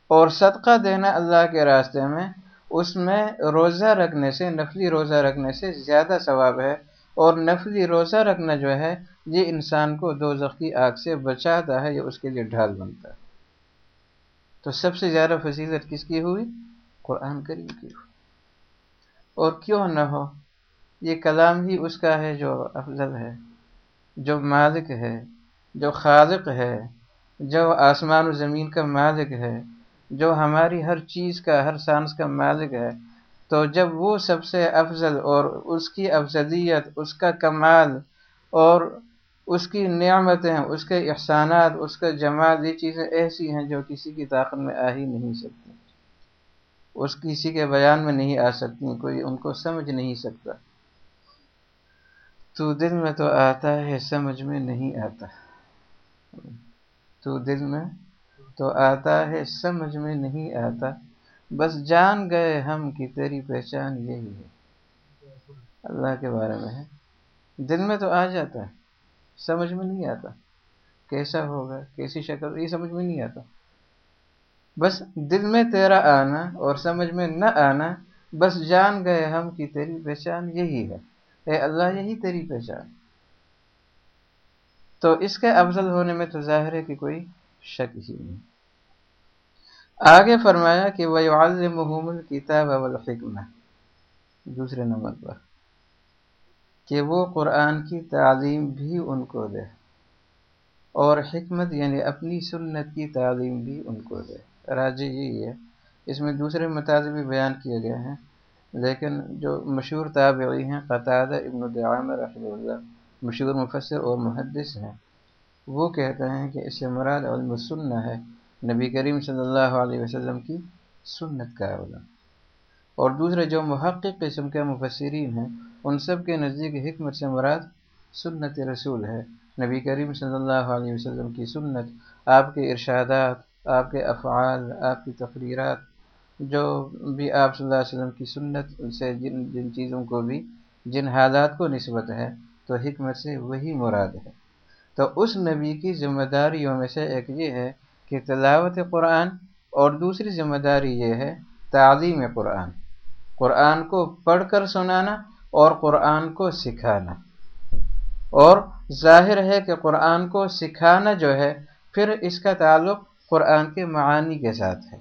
اور صدقہ دینا اللہ کے راستے میں، اس میں روزہ رکھنے سے، نفلی روزہ رکھنے سے زیادہ ثواب ہے۔ اور نفلی روزہ رکھنا جو ہے، یہ انسان کو دو زخی آگ سے بچاتا ہے یہ اس کے لیے ڈھال بنتا ہے۔ تو سب سے زیادہ فضیلت کس کی ہوئی؟ قرآن کریم کی ہوئی۔ اور کیوں نہ ہو یہ کلام ہی اس کا ہے جو افضل ہے، جو مالک ہے، جو خالق ہے، جو آسمان و زمین کا مالک ہے، جو ہماری ہر چیز کا، ہر سانس کا مالک ہے۔ تو جب وہ سب سے افضل اور اس کی افضلیت، اس کا کمال اور اس کی نعمتیں، اس کے احسانات، اس کا جمال، یہ چیزیں ایسی ہیں جو کسی کی طاقت میں آ ہی نہیں سکتی۔ اس کسی کے بیان میں نہیں آ سکتی، کوئی ان کو سمجھ نہیں سکتا۔ تو دل میں تو آتا ہے، سمجھ میں نہیں آتا۔ تو دل میں تو آتا ہے، سمجھ میں نہیں آتا۔ بس جان گئے ہم کی، تیری پہچان یہی ہے۔ اللہ کے بارے میں ہے۔ دل میں تو آ جاتا ہے، سمجھ میں نہیں آتا۔ کیسا ہوگا، کیسی شکل، یہ سمجھ میں نہیں آتا۔ بس دل میں تیرا آنا اور سمجھ میں نہ آنا، بس جان گئے ہم کی، تیری پہچان یہی ہے۔ اے اللہ، یہی تیری پہچان۔ تو اس کے افضل ہونے میں تو ظاہر ہے کہ کوئی شک ہی نہیں۔ آگے فرمایا کہ وہ محمد کتاب الحکمہ دوسرے نمبر پر۔ کہ وہ قرآن کی تعلیم بھی ان کو دے۔ اور حکمت یعنی اپنی سنت کی تعلیم بھی ان کو دے۔ راجی یہی ہے۔ اس میں دوسرے مطالبی بیان کیے گئے ہیں لیکن جو مشہور تابعی ہیں قطع ابن دعام رحمہ اللہ، مشہور مفسر اور محدث ہیں، وہ کہتے ہیں کہ اس سے مراد علم السنہ ہے، نبی کریم صلی اللہ علیہ وسلم کی سنت کا علم اور دوسرے جو محقق قسم کے مفسرین ہیں، ان سب کے نزدیک حکمت سے مراد سنت رسول ہے۔ نبی کریم صلی اللہ علیہ وسلم کی سنت، آپ کے ارشادات، آپ کے افعال، آپ کی تقریرات جو بھی آپ صلی اللہ علیہ وسلم کی سنت سے جن جن چیزوں کو بھی جن حالات کو نسبت ہے، تو حکمت سے وہی مراد ہے۔ تو اس نبی کی ذمہ داریوں میں سے ایک یہ ہے کہ تلاوت قرآن اور دوسری ذمہ داری یہ ہے تعلیم قرآن۔ قرآن کو پڑھ کر سنانا اور قرآن کو سکھانا۔ اور ظاہر ہے کہ قرآن کو سکھانا جو ہے، پھر اس کا تعلق قرآن کے معانی کے ساتھ ہے۔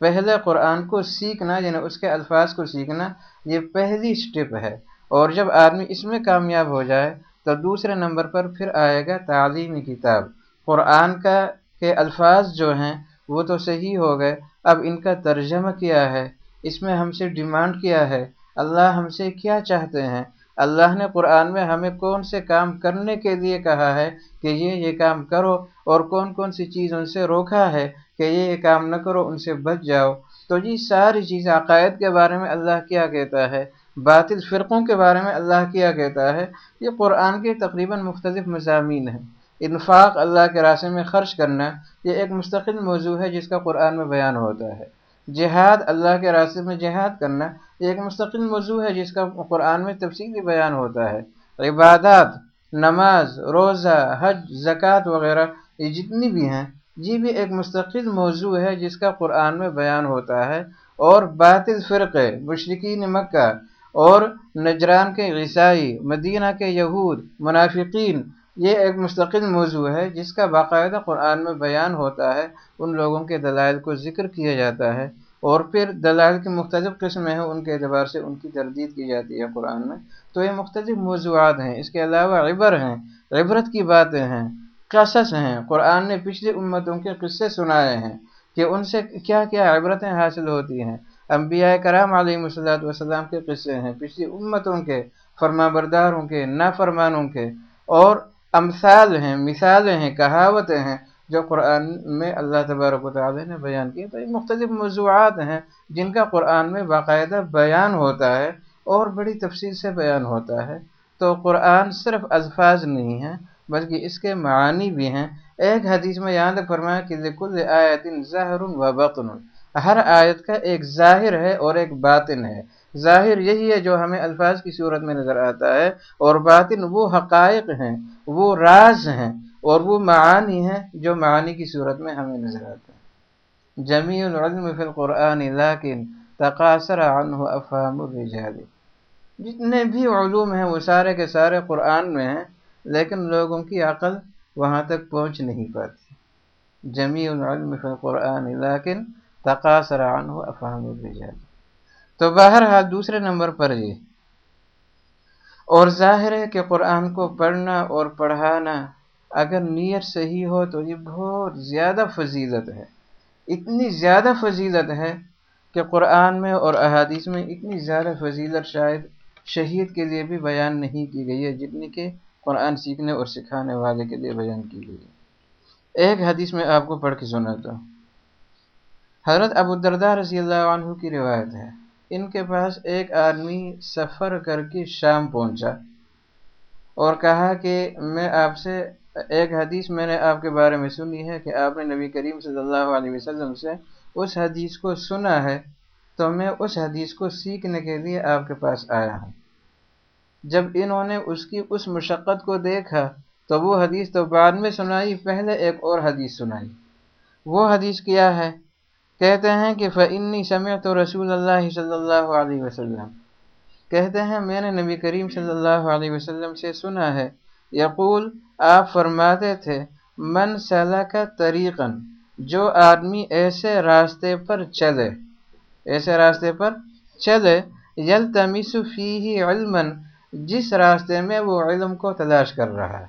پہلے قرآن کو سیکھنا یعنی اس کے الفاظ کو سیکھنا، یہ پہلی سٹپ ہے۔ اور جب آدمی اس میں کامیاب ہو جائے، تو دوسرے نمبر پر پھر آئے گا تعلیمی کتاب۔ قرآن کا کے الفاظ جو ہیں، وہ تو صحیح ہو گئے، اب ان کا ترجمہ کیا ہے؟ اس میں ہم سے ڈیمانڈ کیا ہے، اللہ ہم سے کیا چاہتے ہیں؟ اللہ نے قرآن میں ہمیں کون سے کام کرنے کے لیے کہا ہے کہ یہ یہ کام کرو، اور کون کون سی چیز ان سے روکا ہے؟ کہ یہ کام نہ کرو، ان سے بچ جاؤ۔ تو یہ ساری چیز عقائد کے بارے میں اللہ کیا کہتا ہے، باطل فرقوں کے بارے میں اللہ کیا کہتا ہے، یہ قرآن کے تقریباً مختلف مضامین ہیں۔ انفاق اللہ کے راستے میں خرچ کرنا، یہ ایک مستقل موضوع ہے جس کا قرآن میں بیان ہوتا ہے۔ جہاد، اللہ کے راستے میں جہاد کرنا، یہ ایک مستقل موضوع ہے جس کا قرآن میں تفصیلی بیان ہوتا ہے۔ عبادات، نماز، روزہ، حج، زکوٰۃ وغیرہ، یہ جتنی بھی ہیں یہ بھی ایک مستقل موضوع ہے جس کا قرآن میں بیان ہوتا ہے، اور باطل فرقے مشرقین مکہ، اور نجران کے عیسائی، مدینہ کے یہود، منافقین۔ یہ ایک مستقل موضوع ہے جس کا باقاعدہ قرآن میں بیان ہوتا ہے، ان لوگوں کے دلائل کو ذکر کیا جاتا ہے، اور پھر دلائل کی مختلف قسمیں ہیں، ان کے اعتبار سے ان کی تردید کی جاتی ہے قرآن میں۔ تو یہ مختلف موضوعات ہیں، اس کے علاوہ عبر ہیں، عبرت کی باتیں ہیں۔ قصص ہیں؟ قرآن نے پچھلی امتوں کے قصے سنائے ہیں کہ ان سے کیا کیا عبرتیں حاصل ہوتی ہیں۔ انبیاء کرام علیہ صلاحت وسلام کے قصے ہیں۔ پچھلی امتوں کے فرما برداروں کے، نافرمانوں کے، اور امثال ہیں، مثالیں ہیں، کہاوتیں ہیں جو قرآن میں اللہ تبارک و تعالی نے بیان کی تو یہ مختلف موضوعات ہیں جن کا قرآن میں باقاعدہ بیان ہوتا ہے اور بڑی تفصیل سے بیان ہوتا ہے۔ تو قرآن صرف الفاظ نہیں ہیں بلکہ اس کے معانی بھی ہیں۔ ایک حدیث میں یہاں تک فرمایا کہ ذکل آیت ظاہر و بطن۔ ہر آیت کا ایک ظاہر ہے اور ایک باطن ہے۔ ظاہر یہی ہے جو ہمیں الفاظ کی صورت میں نظر آتا ہے اور باطن وہ حقائق ہیں، وہ راز ہیں اور وہ معانی ہیں جو معانی کی صورت میں ہمیں نظر آتا ہے جمیع العلم فی القرآن، لیکن تقاصر عنہ افہام الرجال۔ جتنے بھی علوم ہیں وہ سارے کے سارے قرآن میں ہیں۔ لیکن لوگوں کی عقل وہاں تک پہنچ نہیں پاتی۔ جمیع العلم فی القرآن، لیکن تقاصر عنہ افہام الرجال۔ تو بہرحال دوسرے نمبر پر یہ۔ اور ظاہر ہے کہ قرآن کو پڑھنا اور پڑھانا اگر نیت صحیح ہو تو یہ بہت زیادہ فضیلت ہے۔ اتنی زیادہ فضیلت ہے کہ قرآن میں اور احادیث میں اتنی زیادہ فضیلت شاید شہید کے لیے بھی بیان نہیں کی گئی ہے، جتنی کہ قرآن سیکھنے اور سکھانے والے کے لیے بیان کی گئی۔ ایک حدیث میں آپ کو پڑھ کے سناتا ہوں۔ حضرت ابو الدرداء رضی اللہ عنہ کی روایت ہے۔ ان کے پاس ایک آدمی سفر کر کے شام پہنچا اور کہا کہ میں آپ سے ایک حدیث میں نے آپ کے بارے میں سنی ہے کہ آپ نے نبی کریم صلی اللہ علیہ وسلم سے اس حدیث کو سنا ہے تو میں اس حدیث کو سیکھنے کے لیے آپ کے پاس آیا ہوں۔ جب انہوں نے اس کی اس مشقت کو دیکھا تو وہ حدیث تو بعد میں سنائی، پہلے ایک اور حدیث سنائی۔ وہ حدیث کیا ہے؟ کہتے ہیں کہ فنی سمعت تو رسول اللہ صلی اللہ علیہ وسلم۔ کہتے ہیں، میں نے نبی کریم صلی اللہ علیہ وسلم سے سنا ہے۔ یقول، آپ فرماتے تھے، من صلاح کا طریقن جو آدمی ایسے راستے پر چلے، ایسے راستے پر چلے یل تمیس فی علم جس راستے میں وہ علم کو تلاش کر رہا ہے،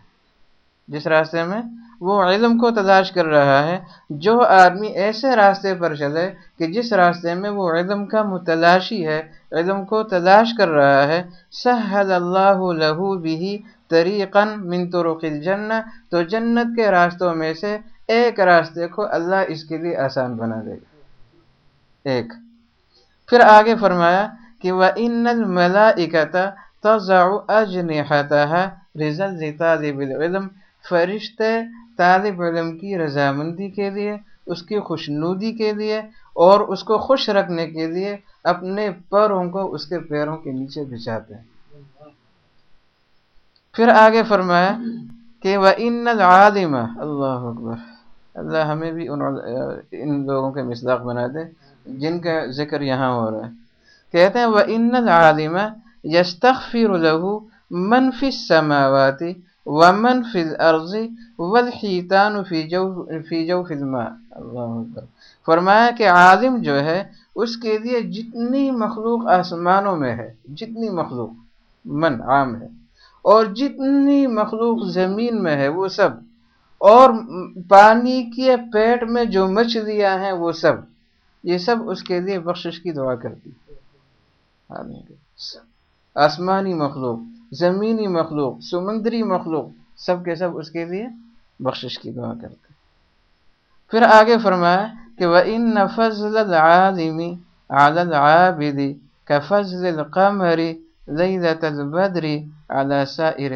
جس راستے میں وہ علم کو تلاش کر رہا ہے، جو آدمی ایسے راستے پر چلے کہ جس راستے میں وہ علم کا متلاشی ہے، علم کو تلاش کر رہا ہے، سہل اللہ لہو بھی طریقاً من طرق الجنہ، تو جنت کے راستوں میں سے ایک راستے کو اللہ اس کے لیے آسان بنا دے گا۔ ایک۔ پھر آگے فرمایا کہ وہ ان الملا اکتا تو علم فرشتے طالب علم کی رضامندی کے لیے، اس کی خوشنودی کے لیے اور اس کو خوش رکھنے کے لیے اپنے پیروں کو اس کے پیروں کے نیچے بچھاتے ہیں۔ پھر آگے فرمایا کہ وہ ان عالم اللہ اکبر، اللہ ہمیں بھی ان لوگوں کے مصداق بنا دے، جن کا ذکر یہاں ہو رہا ہے۔ کہتے ہیں وہ ان عالم یستخفر له من فی السماوات ومن فی الارض والحیتان فی جو فی جو الماء. اللہ اکبر۔ فرمایا کہ عالم جو ہے، اس کے لیے جتنی مخلوق آسمانوں میں ہے، جتنی مخلوق من عام ہے، اور جتنی مخلوق زمین میں ہے، وہ سب، اور پانی کے پیٹ میں جو مچھلیاں ہیں، وہ سب، یہ سب اس کے لیے بخشش کی دعا کرتی۔ آسمانی مخلوق، زمینی مخلوق، سمندری مخلوق، سب کے سب اس کے لیے بخشش کی دعا کرتے پھر آگے فرمایا کہ وہ ان فضل العالمی علی العابد کا فضل القمری لیلت البدری علی سائر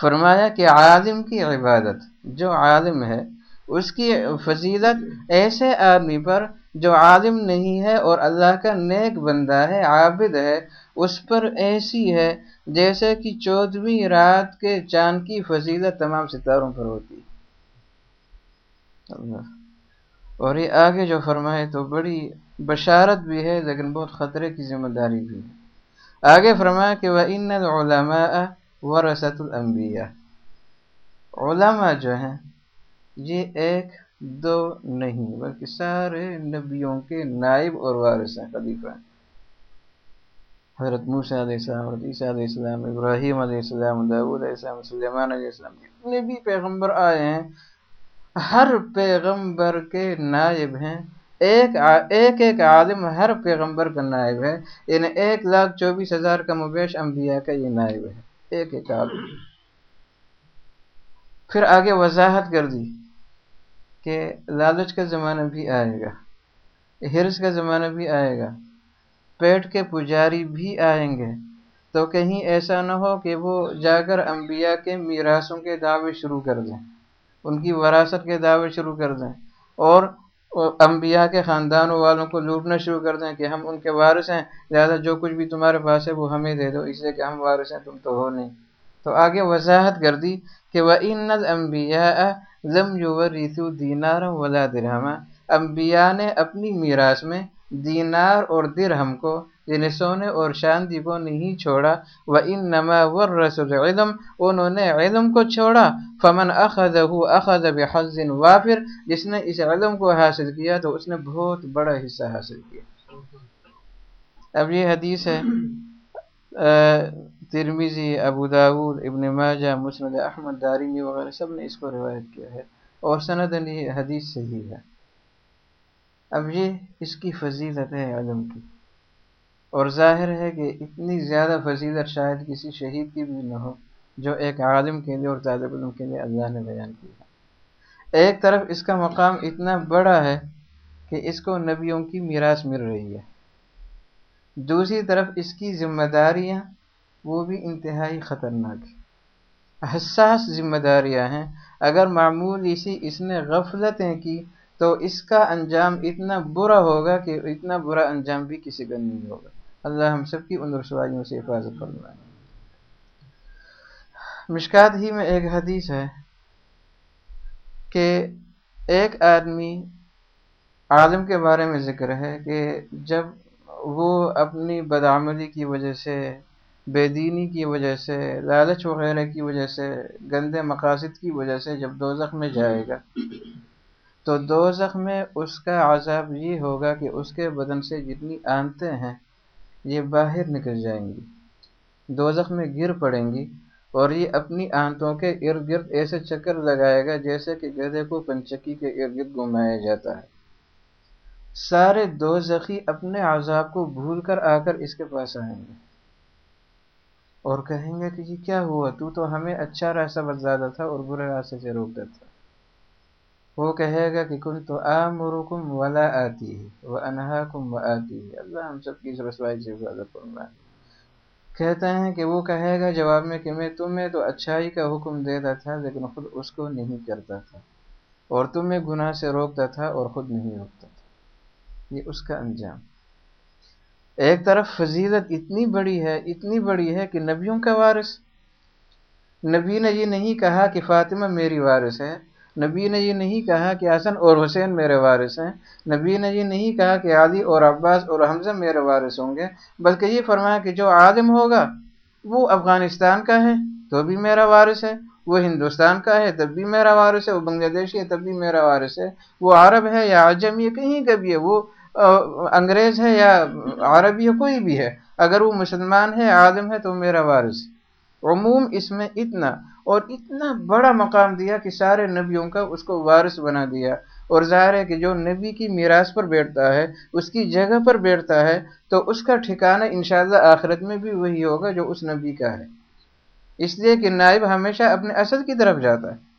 فرمایا کہ عالم کی عبادت، جو عالم ہے، اس کی فضیلت ایسے آدمی پر جو عالم نہیں ہے اور اللہ کا نیک بندہ ہے، عابد ہے، اس پر ایسی ہے جیسے کہ چودہویں رات کے چاند کی فضیلت تمام ستاروں پر ہوتی۔ اور یہ آگے جو فرمائے تو بڑی بشارت بھی ہے، لیکن بہت خطرے کی ذمہ داری بھی ہے۔ آگے فرمایا کہ وہ ان علماء ورثت الانبیاء علماء جو ہیں، یہ ایک دو نہیں، بلکہ سارے نبیوں کے نائب اور وارث ہیں، خلیفہ ہیں۔ حضرت موسیٰ علیہ السلام، حضرت عیسیٰ علیہ السلام، ابراہیم علیہ السلام داود علیہ السلام، سلیمان علیہ السلام، جتنے بھی پیغمبر آئے ہیں، ہر پیغمبر کے نائب ہیں۔ ایک ایک ایک عالم ہر پیغمبر کا نائب ہے۔ یعنی ایک لاکھ چوبیس ہزار کا مبیش انبیاء کا یہ نائب ہے۔ ایک ایک عالم۔ پھر آگے وضاحت کر دی۔ کہ لالچ کا زمانہ بھی آئے گا ہرس کا زمانہ بھی آئے گا، پیٹ کے پجاری بھی آئیں گے۔ تو کہیں ایسا نہ ہو کہ وہ جا کر انبیاء کے میراثوں کے دعوے شروع کر دیں، ان کی وراثت کے دعوے شروع کر دیں اور انبیاء کے خاندانوں والوں کو لوٹنا شروع کر دیں کہ ہم ان کے وارث ہیں، لہٰذا جو کچھ بھی تمہارے پاس ہے وہ ہمیں دے دو، اس لیے کہ ہم وارث ہیں، تم تو ہو نہیں۔ تو آگے وضاحت کر دی کہ وہ ان انبیاء ضم یو دینار ولا درہما انبیاء نے اپنی میراث میں دینار اور درہم کو یعنی سونے اور شاندی کو نہیں چھوڑا۔ وہ ان نما ورسول علم انہوں نے علم کو چھوڑا۔ فمن اخذ اخذ بحظ وافر۔ جس نے اس علم کو حاصل کیا تو اس نے بہت بڑا حصہ حاصل کیا۔ اب یہ حدیث ہے ترمیزی ابو داود، ابن ماجہ، مسند احمد، دارمی وغیرہ سب نے اس کو روایت کیا ہے اور سند یہ حدیث صحیح ہے۔ اب یہ اس کی فضیلت ہے علم کی۔ اور ظاہر ہے کہ اتنی زیادہ فضیلت شاید کسی شہید کی بھی نہ ہو جو ایک عالم کے لیے اور طالب علم کے لیے اللہ نے بیان کیا ایک طرف اس کا مقام اتنا بڑا ہے کہ اس کو نبیوں کی میراث مل رہی ہے۔ دوسری طرف اس کی ذمہ داریاں وہ بھی انتہائی خطرناک حساس ذمہ داریاں ہیں۔ اگر معمولی سی اس نے غفلتیں کی تو اس کا انجام اتنا برا ہوگا کہ اتنا برا انجام بھی کسی کا نہیں ہوگا۔ اللہ ہم سب کی ان رسوائیوں سے حفاظت فرمائے۔ مشکات ہی میں ایک حدیث ہے کہ ایک آدمی عالم کے بارے میں ذکر ہے کہ جب وہ اپنی بدعملی کی وجہ سے بے دینی کی وجہ سے، لالچ وغیرہ کی وجہ سے، گندے مقاصد کی وجہ سے جب دوزخ میں جائے گا۔ تو دوزخ میں اس کا عذاب یہ ہوگا کہ اس کے بدن سے جتنی آنتیں ہیں، یہ باہر نکل جائیں گی۔ دوزخ میں گر پڑیں گی اور یہ اپنی آنتوں کے ارد گرد ایسے چکر لگائے گا جیسے کہ گدے کو پنچکی کے ارد گرد گھمایا جاتا ہے۔ سارے دو زخی اپنے عذاب کو بھول کر آ کر اس کے پاس آئیں گے۔ اور کہیں گے کہ جی کیا ہوا؟ تو تو ہمیں اچھا راستہ بتاتا تھا اور برے راستے سے روکتا تھا۔ وہ کہے گا کہ کن تو عام رکم ولا آتی ہے وہ انہا کم و آتی ہے اللہ ہم سب کی رسوائی سے حفاظت فرمائے۔ کہتے ہیں کہ وہ کہے گا جواب میں کہ میں تمہیں تو اچھائی کا حکم دیتا تھا لیکن خود اس کو نہیں کرتا تھا اور تمہیں گناہ سے روکتا تھا اور خود نہیں روکتا تھا۔ یہ اس کا انجام۔ ایک طرف فضیلت اتنی بڑی ہے، اتنی بڑی ہے کہ نبیوں کا وارث۔ نبی نے یہ نہیں کہا کہ فاطمہ میری وارث ہے۔ نبی نے یہ نہیں کہا کہ حسن اور حسین میرے وارث ہیں۔ نبی نے یہ نہیں کہا کہ علی اور عباس اور حمزہ میرے وارث ہوں گے۔ بلکہ یہ فرمایا کہ جو عالم ہوگا، وہ افغانستان کا ہے، تو بھی میرا وارث ہے۔ وہ ہندوستان کا ہے، تب بھی میرا وارث ہے۔ وہ بنگلہ دیش ہے، تب بھی میرا وارث ہے۔ وہ عرب ہے یا عجم یہ کہیں کا بھی ہے۔ وہ انگریز ہے یا عربی ہے، کوئی بھی ہے۔ اگر وہ مسلمان ہے، عالم ہے، تو میرا وارث۔ عموم اس میں اتنا اور اتنا بڑا مقام دیا کہ سارے نبیوں کا اس کو وارث بنا دیا۔ اور ظاہر ہے کہ جو نبی کی میراث پر بیٹھتا ہے، اس کی جگہ پر بیٹھتا ہے، تو اس کا ٹھکانہ انشاءاللہ آخرت میں بھی وہی ہوگا جو اس نبی کا ہے۔ اس لیے کہ نائب ہمیشہ اپنے اصل کی طرف جاتا ہے۔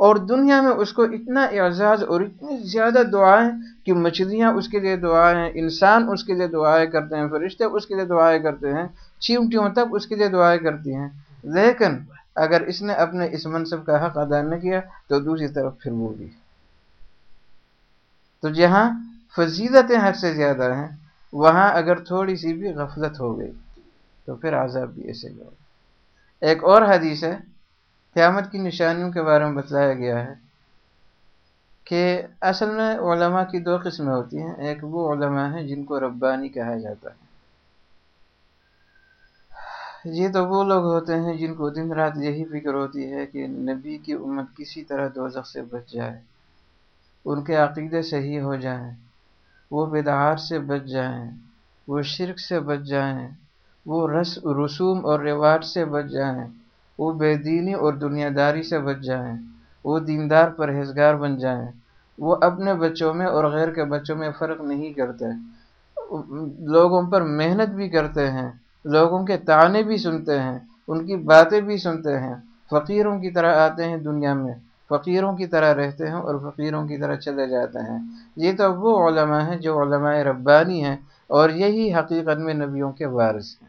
اور دنیا میں اس کو اتنا اعزاز اور اتنی زیادہ دعائیں کہ مچھلیاں اس کے لیے دعائیں انسان اس کے لیے دعائیں کرتے ہیں، فرشتے اس کے لیے دعائیں کرتے ہیں چیمٹیوں تک اس کے لیے دعائیں کرتی ہیں۔ لیکن اگر اس نے اپنے اس منصب کا حق ادا نہ کیا تو دوسری طرف پھر وہ بھی تو جہاں فضیلتیں حد سے زیادہ ہیں، وہاں اگر تھوڑی سی بھی غفلت ہو گئی تو پھر عذاب بھی ایسے ہوگا۔ ایک اور حدیث ہے قیامت کی نشانیوں کے بارے میں بتلایا گیا ہے کہ اصل میں علماء کی دو قسمیں ہوتی ہیں۔ ایک وہ علماء ہیں جن کو ربانی کہا جاتا ہے۔ یہ تو وہ لوگ ہوتے ہیں جن کو دن رات یہی فکر ہوتی ہے کہ نبی کی امت کسی طرح دوزخ سے بچ جائے، ان کے عقیدے صحیح ہو جائیں، وہ بدعات سے بچ جائیں، وہ شرک سے بچ جائیں، وہ رس، رسوم اور رواج سے بچ جائیں۔ وہ بے دینی اور دنیا داری سے بچ جائیں، وہ دیندار پرہیزگار بن جائیں۔ وہ اپنے بچوں میں اور غیر کے بچوں میں فرق نہیں کرتے۔ لوگوں پر محنت بھی کرتے ہیں، لوگوں کے تانے بھی سنتے ہیں، ان کی باتیں بھی سنتے ہیں۔ فقیروں کی طرح آتے ہیں دنیا میں، فقیروں کی طرح رہتے ہیں اور فقیروں کی طرح چلے جاتے ہیں۔ یہ تو وہ علماء ہیں جو علماء ربانی ہیں اور یہی حقیقت میں نبیوں کے وارث ہیں۔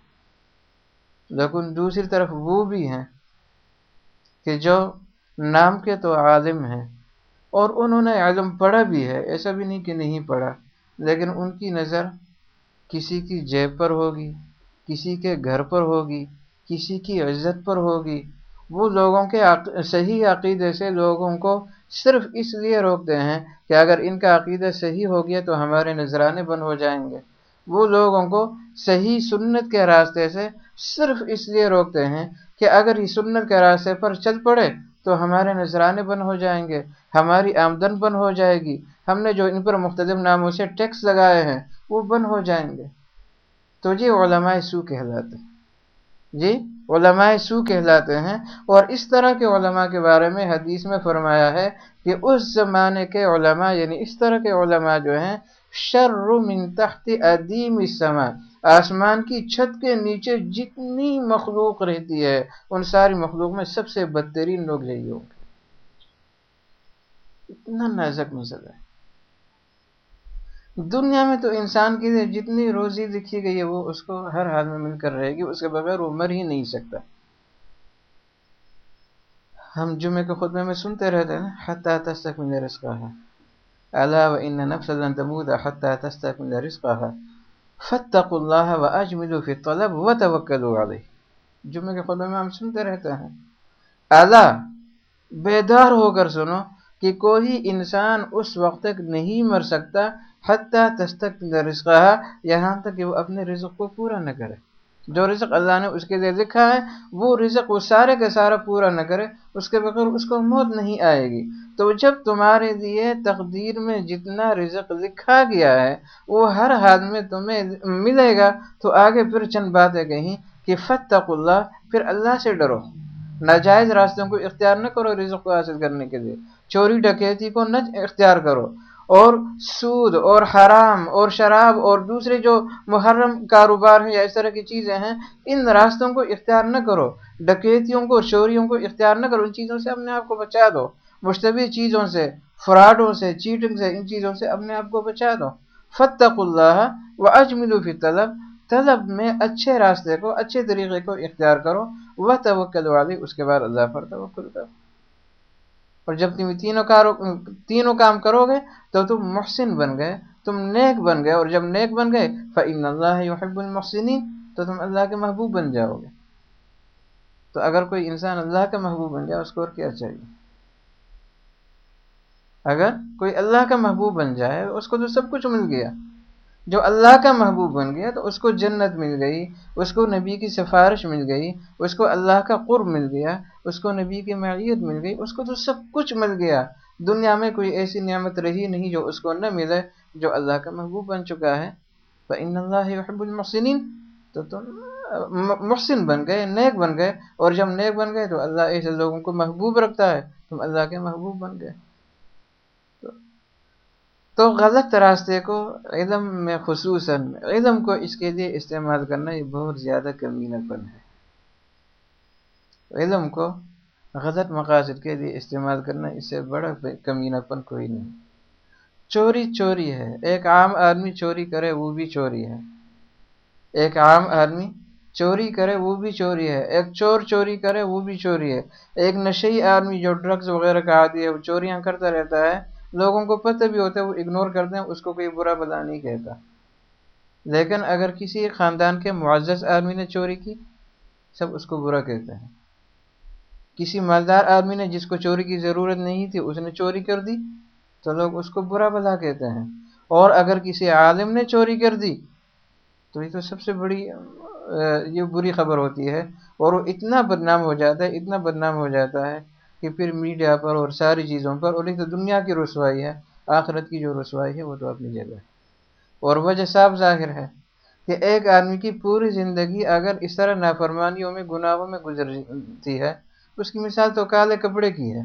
لیکن دوسری طرف وہ بھی ہیں کہ جو نام کے تو عالم ہیں اور انہوں نے علم پڑھا بھی ہے، ایسا بھی نہیں کہ نہیں پڑھا، لیکن ان کی نظر کسی کی جیب پر ہوگی، کسی کے گھر پر ہوگی، کسی کی عزت پر ہوگی۔ وہ لوگوں کے صحیح عقیدے سے لوگوں کو صرف اس لیے روکتے ہیں کہ اگر ان کا عقیدہ صحیح ہو گیا تو ہمارے نذرانے بند ہو جائیں گے۔ وہ لوگوں کو صحیح سنت کے راستے سے صرف اس لیے روکتے ہیں کہ اگر یہ سنت کے راستے پر چل پڑے تو ہمارے نذرانے بند ہو جائیں گے، ہماری آمدن بند ہو جائے گی۔ ہم نے جو ان پر مختلف ناموں سے ٹیکس لگائے ہیں، وہ بند ہو جائیں گے۔ تو جی علماء سو کہلاتے ہیں۔ جی علماء سو کہلاتے ہیں۔ اور اس طرح کے علماء کے بارے میں حدیث میں فرمایا ہے کہ اس زمانے کے علماء یعنی اس طرح کے علماء جو ہیں شر من تحت ادیم السماء، آسمان کی چھت کے نیچے جتنی مخلوق رہتی ہے، ان ساری مخلوق میں سب سے بدترین لوگ یہی ہوں گے۔ اتنا نازک مسئلہ ہے۔ دنیا میں تو انسان کی جتنی روزی لکھی گئی ہے، وہ اس کو ہر حال میں مل کر رہے گی، اس کے بغیر وہ مر ہی نہیں سکتا۔ ہم جمعے کے خطبے میں سنتے رہتے ہیں، حتیٰ تستکمل رزقها الا وان نفسا لن تموت حتى تستكمل رزقها. فاتقوا الله واجملوا في الطلب وتوكلوا عليه. جمعے کے خطبے میں ہم سنتے رہتے ہیں. الا بیدار ہو کر سنو کہ کوئی انسان اس وقت تک نہیں مر سکتا حتیٰ تستک رزقہ یہاں تک کہ وہ اپنے رزق کو پورا نہ کرے۔ جو رزق اللہ نے اس کے لیے لکھا ہے، وہ رزق وہ سارے کے سارا پورا نہ کرے، اس کے بغیر اس کو موت نہیں آئے گی۔ تو جب تمہارے لیے تقدیر میں جتنا رزق لکھا گیا ہے، وہ ہر حال میں تمہیں ملے گا۔ تو آگے پھر چند باتیں کہیں کہ فتق اللہ، پھر اللہ سے ڈرو۔ ناجائز راستوں کو اختیار نہ کرو رزق کو حاصل کرنے کے لیے۔ چوری، ڈکیتی کو نہ اختیار کرو۔ اور سود اور حرام اور شراب اور دوسرے جو محرم کاروبار ہیں یا اس طرح کی چیزیں ہیں، ان راستوں کو اختیار نہ کرو۔ ڈکیتیوں کو چوریوں کو اختیار نہ کرو۔ ان چیزوں سے اپنے آپ کو بچا دو۔ مشتبہ چیزوں سے، فراڈوں سے، چیٹنگ سے، ان چیزوں سے اپنے آپ کو بچا دو۔ فتق اللہ و اجمل فی طلب طلب میں اچھے راستے کو، اچھے طریقے کو اختیار کرو۔ وہ توکل والی اس کے بعد اللہ پر توکل کرو۔ اور جب تم تینوں تینوں کام کرو گے تو تم محسن بن گئے، تم نیک بن گئے، اور جب نیک بن گئے فعین اللہ يحب المحسنین تو تم اللہ کے محبوب بن جاؤ گے۔ تو اگر کوئی انسان اللہ کا محبوب بن جائے، اس کو اور کیا چاہیے؟ اگر کوئی اللہ کا محبوب بن جائے، اس کو تو سب کچھ مل گیا۔ جو اللہ کا محبوب بن گیا تو اس کو جنت مل گئی، اس کو نبی کی سفارش مل گئی، اس کو اللہ کا قرب مل گیا، اس کو نبی کی معیت مل گئی، اس کو تو سب کچھ مل گیا۔ دنیا میں کوئی ایسی نعمت رہی نہیں جو اس کو نہ ملے جو اللہ کا محبوب بن چکا ہے۔ ان اللہ حب المحسنین تو تم محسن بن گئے، نیک بن گئے۔ اور جب نیک بن گئے تو اللہ ایسے لوگوں کو محبوب رکھتا ہے۔ تم اللہ کے محبوب بن گئے۔ تو غلط راستے کو علم میں خصوصاً علم کو اس کے لیے استعمال کرنا یہ بہت زیادہ کمینہ پن ہے۔ علم کو غلط مقاصد کے لیے استعمال کرنا اس سے بڑا کمینہ پن کوئی نہیں۔ چوری چوری ہے۔ ایک عام آدمی چوری کرے وہ بھی چوری ہے۔ ایک عام آدمی چوری کرے وہ بھی چوری ہے۔ ایک چور چوری کرے وہ بھی چوری ہے۔ ایک نشئی آدمی جو ڈرگز وغیرہ کا عادی ہے، وہ چوریاں کرتا رہتا ہے۔ لوگوں کو پتہ بھی ہوتا ہے وہ اگنور کرتے ہیں، اس کو کوئی برا بلا نہیں کہتا۔ لیکن اگر کسی خاندان کے معزز آدمی نے چوری کی، سب اس کو برا کہتے ہیں۔ کسی مالدار آدمی نے جس کو چوری کی ضرورت نہیں تھی، اس نے چوری کر دی، تو لوگ اس کو برا بلا کہتے ہیں۔ اور اگر کسی عالم نے چوری کر دی، تو یہ تو سب سے بڑی، یہ بری خبر ہوتی ہے۔ اور وہ اتنا بدنام ہو جاتا ہے، اتنا بدنام ہو جاتا ہے کہ پھر میڈیا پر اور ساری چیزوں پر اور ایک تو دنیا کی رسوائی ہے، آخرت کی جو رسوائی ہے، وہ تو اپنی جگہ ہے۔ اور وجہ صاف ظاہر ہے کہ ایک آدمی کی پوری زندگی اگر اس طرح نافرمانیوں میں، گناہوں میں گزرتی ہے، اس کی مثال تو کالے کپڑے کی ہے۔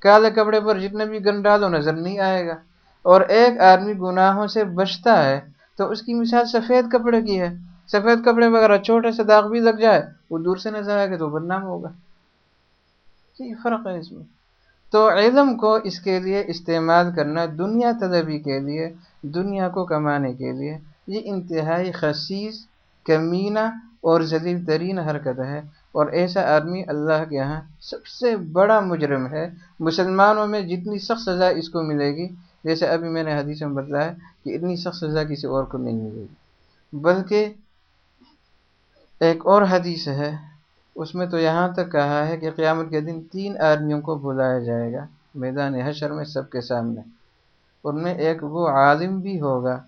کالے کپڑے پر جتنے بھی گن ڈالو نظر نہیں آئے گا۔ اور ایک آدمی گناہوں سے بچتا ہے تو اس کی مثال سفید کپڑے کی ہے۔ سفید کپڑے وغیرہ چھوٹے سے داغ بھی لگ جائے، وہ دور سے نظر آئے گا تو بدنام ہوگا۔ یہ فرق ہے اس میں۔ تو علم کو اس کے لیے استعمال کرنا دنیا طلبی کے لیے، دنیا کو کمانے کے لیے، یہ انتہائی خصیص، کمینہ اور ذلیل ترین حرکت ہے۔ اور ایسا آدمی اللہ کے یہاں سب سے بڑا مجرم ہے۔ مسلمانوں میں جتنی سخت سزا اس کو ملے گی، جیسے ابھی میں نے حدیث میں بتلایا کہ اتنی سخت سزا کسی اور کو نہیں ملے گی۔ بلکہ ایک اور حدیث ہے۔ اس میں تو یہاں تک کہا ہے کہ قیامت کے دن تین آدمیوں کو بلایا جائے گا۔ میدان حشر میں سب کے سامنے۔ ان میں ایک وہ عالم بھی ہوگا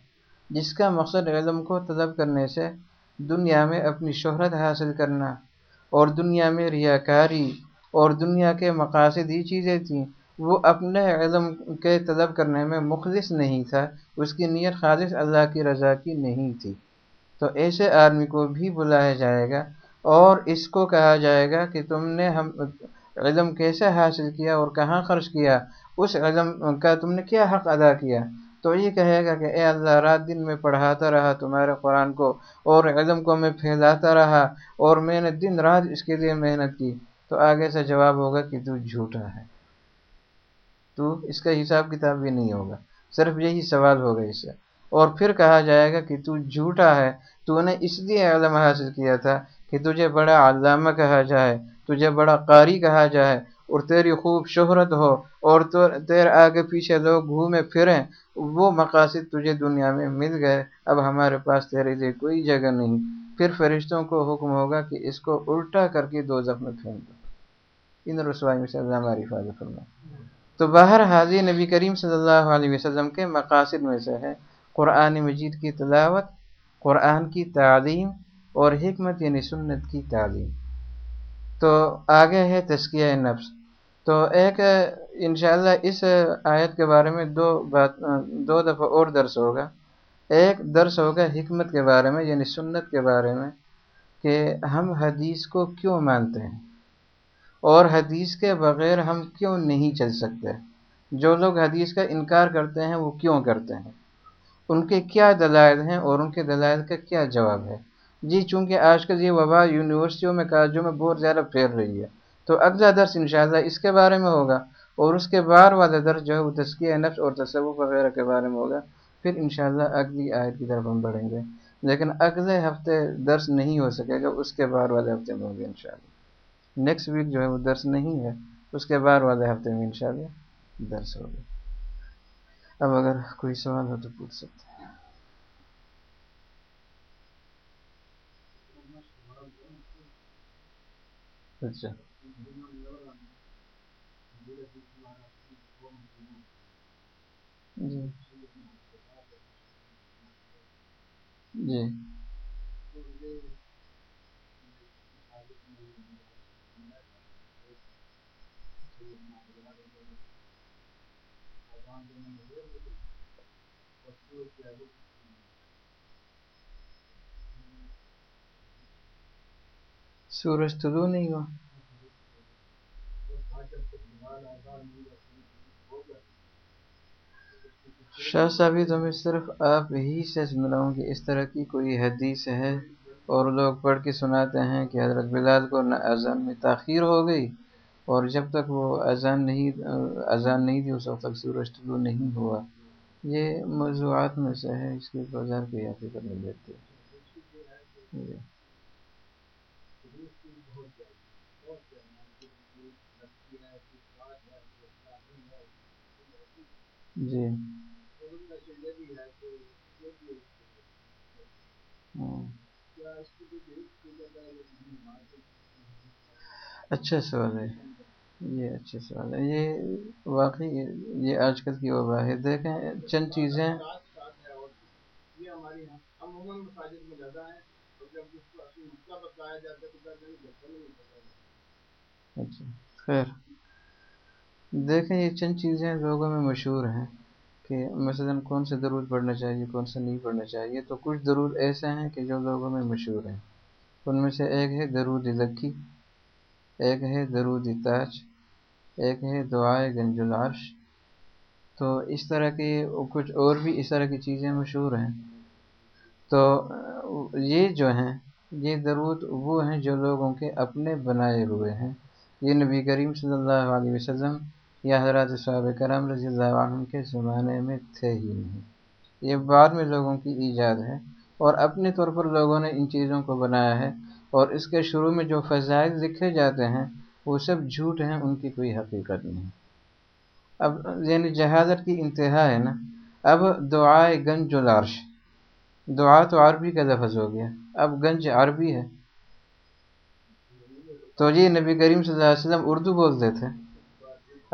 جس کا مقصد علم کو طلب کرنے سے دنیا میں اپنی شہرت حاصل کرنا اور دنیا میں ریاکاری اور دنیا کے مقاصد ہی چیزیں تھیں۔ وہ اپنے علم کے طلب کرنے میں مخلص نہیں تھا، اس کی نیت خالص اللہ کی رضا کی نہیں تھی۔ تو ایسے آدمی کو بھی بلایا جائے گا اور اس کو کہا جائے گا کہ تم نے ہم، علم کیسے حاصل کیا اور کہاں خرچ کیا؟ اس علم کا تم نے کیا حق ادا کیا؟ تو یہ کہے گا کہ اے اللہ، رات دن میں پڑھاتا رہا تمہارے قرآن کو اور علم کو میں پھیلاتا رہا اور میں نے دن رات اس کے لیے محنت کی۔ تو آگے سے جواب ہوگا کہ تو جھوٹا ہے۔ تو اس کا حساب کتاب بھی نہیں ہوگا۔ صرف یہی سوال ہوگا اس سے۔ اور پھر کہا جائے گا کہ تو جھوٹا ہے، تو نے اس لیے علم حاصل کیا تھا کہ تجھے بڑا علامہ کہا جائے، تجھے بڑا قاری کہا جائے، اور تیری خوب شہرت ہو، اور تیرے آگے پیچھے لوگ گھومے پھریں، وہ مقاصد تجھے دنیا میں مل گئے، اب ہمارے پاس تیرے لیے کوئی جگہ نہیں۔ پھر فرشتوں کو حکم ہوگا کہ اس کو الٹا کر کے دو زخم پھینک دو۔ ان رسوائی میں سے ہماری حفاظت فرما تو باہر حاضی نبی کریم صلی اللہ علیہ وسلم کے مقاصد میں سے ہے، قرآن مجید کی تلاوت، قرآن کی تعلیم اور حکمت یعنی سنت کی تعلیم۔ تو آگے ہے تسکیہ نفس۔ تو ایک، انشاءاللہ اس آیت کے بارے میں دو بات، دو دفعہ اور درس ہوگا۔ ایک درس ہوگا حکمت کے بارے میں یعنی سنت کے بارے میں، کہ ہم حدیث کو کیوں مانتے ہیں؟ اور حدیث کے بغیر ہم کیوں نہیں چل سکتے؟ جو لوگ حدیث کا انکار کرتے ہیں، وہ کیوں کرتے ہیں؟ ان کے کیا دلائل ہیں اور ان کے دلائل کا کیا جواب ہے؟ جی چونکہ آج کل یہ وبا یونیورسٹیوں میں کالجوں میں بہت زیادہ پھیل رہی ہے۔ تو اگلا درس انشاءاللہ اس کے بارے میں ہوگا اور اس کے بعد والا درس جو ہے وہ تسکیہ نفس اور تصوف وغیرہ کے بارے میں ہوگا۔ پھر انشاءاللہ اگلی آیت کی طرف ہم بڑھیں گے۔ لیکن اگلے ہفتے درس نہیں ہو سکے گا، اس کے بعد والے ہفتے میں ہوگا انشاءاللہ۔ نیکسٹ ویک جو ہے وہ درس نہیں ہے، اس کے بعد والے ہفتے میں انشاءاللہ درس ہوگا۔ اب اگر کوئی سوال ہو تو پوچھ سکتے ہیں۔ اچھا۔ جی۔ جی۔ سورج طلوع نہیں ہوا شاہ صاحب تو میں صرف آپ ہی سے سن رہا ہوں کہ اس طرح کی کوئی حدیث ہے اور لوگ پڑھ کے سناتے ہیں کہ حضرت بلال کو نہ اذان میں تاخیر ہو گئی اور جب تک وہ اذان نہیں اذان نہیں تھی اس وقت تک سورج طلوع نہیں ہوا یہ موضوعات میں سے ہے اس کے بازار کے یہاں پہ کرنے دیتے جی۔ اچھا سوال ہے۔ یہ اچھا سوال ہے۔ یہ واقعی یہ آج کل کی وبا ہے دیکھیں چند چیزیں اچھا خیر۔ دیکھیں، یہ چند چیزیں لوگوں میں مشہور ہیں کہ مثلا کون سے درود پڑھنا چاہیے، کون سے نہیں پڑھنا چاہیے، تو کچھ درود ایسے ہیں کہ جو لوگوں میں مشہور ہیں۔ ان میں سے ایک ہے درود لکی ایک ہے درود تاج، ایک ہے دعائے گنج العرش۔ تو اس طرح کی کچھ اور بھی اس طرح کی چیزیں مشہور ہیں۔ تو یہ جو ہیں، یہ درود وہ ہیں جو لوگوں کے اپنے بنائے ہوئے ہیں۔ یہ نبی کریم صلی اللہ علیہ وسلم یا حضرات صحابہ کرم رضی اللہ عنہ کے زمانے میں تھے ہی نہیں۔ یہ بعد میں لوگوں کی ایجاد ہے اور اپنے طور پر لوگوں نے ان چیزوں کو بنایا ہے اور اس کے شروع میں جو فضائل لکھے جاتے ہیں، وہ سب جھوٹ ہیں، ان کی کوئی حقیقت نہیں۔ اب یعنی جہازت کی انتہا ہے نا۔ اب دعائے گنج العرش۔ دعا تو عربی کا لفظ ہو گیا۔ اب گنج عربی ہے۔ تو یہ نبی کریم صلی اللہ علیہ وسلم اردو بولتے تھے۔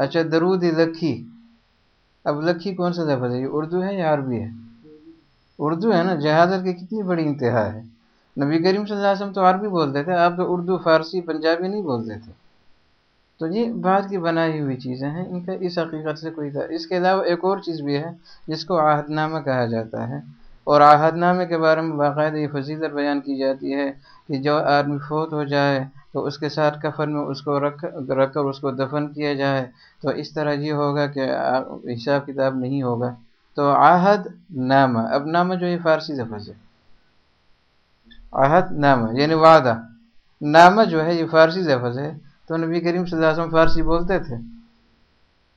اچھا درود لکھی۔ اب لکھی کون سا لفظ ہے؟ یہ اردو ہے یا عربی ہے؟ اردو ہے نا جہازت کی کتنی بڑی انتہا ہے۔ نبی کریم صلی اللہ علیہ وسلم تو عربی بولتے تھے آپ تو اردو، فارسی، پنجابی نہیں بولتے تھے۔ تو یہ بعد کی بنائی ہوئی چیزیں ہیں، ان کا اس حقیقت سے کوئی تھا۔ اس کے علاوہ ایک اور چیز بھی ہے، جس کو عہد نامہ کہا جاتا ہے۔ اور عہد نامے کے بارے میں باقاعدہ یہ فضیلت بیان کی جاتی ہے کہ جو آدمی فوت ہو جائے تو اس کے ساتھ کفن میں اس کو رکھ رکھ کر اس کو دفن کیا جائے۔ تو اس طرح یہ ہوگا کہ حساب کتاب نہیں ہوگا۔ تو عہد نامہ، اب نامہ جو یہ فارسی لفظ ہے۔ عہد نامہ یعنی وعدہ۔ نامہ جو ہے یہ فارسی لفظ ہے۔ تو نبی کریم صلی اللہ علیہ وسلم فارسی بولتے تھے۔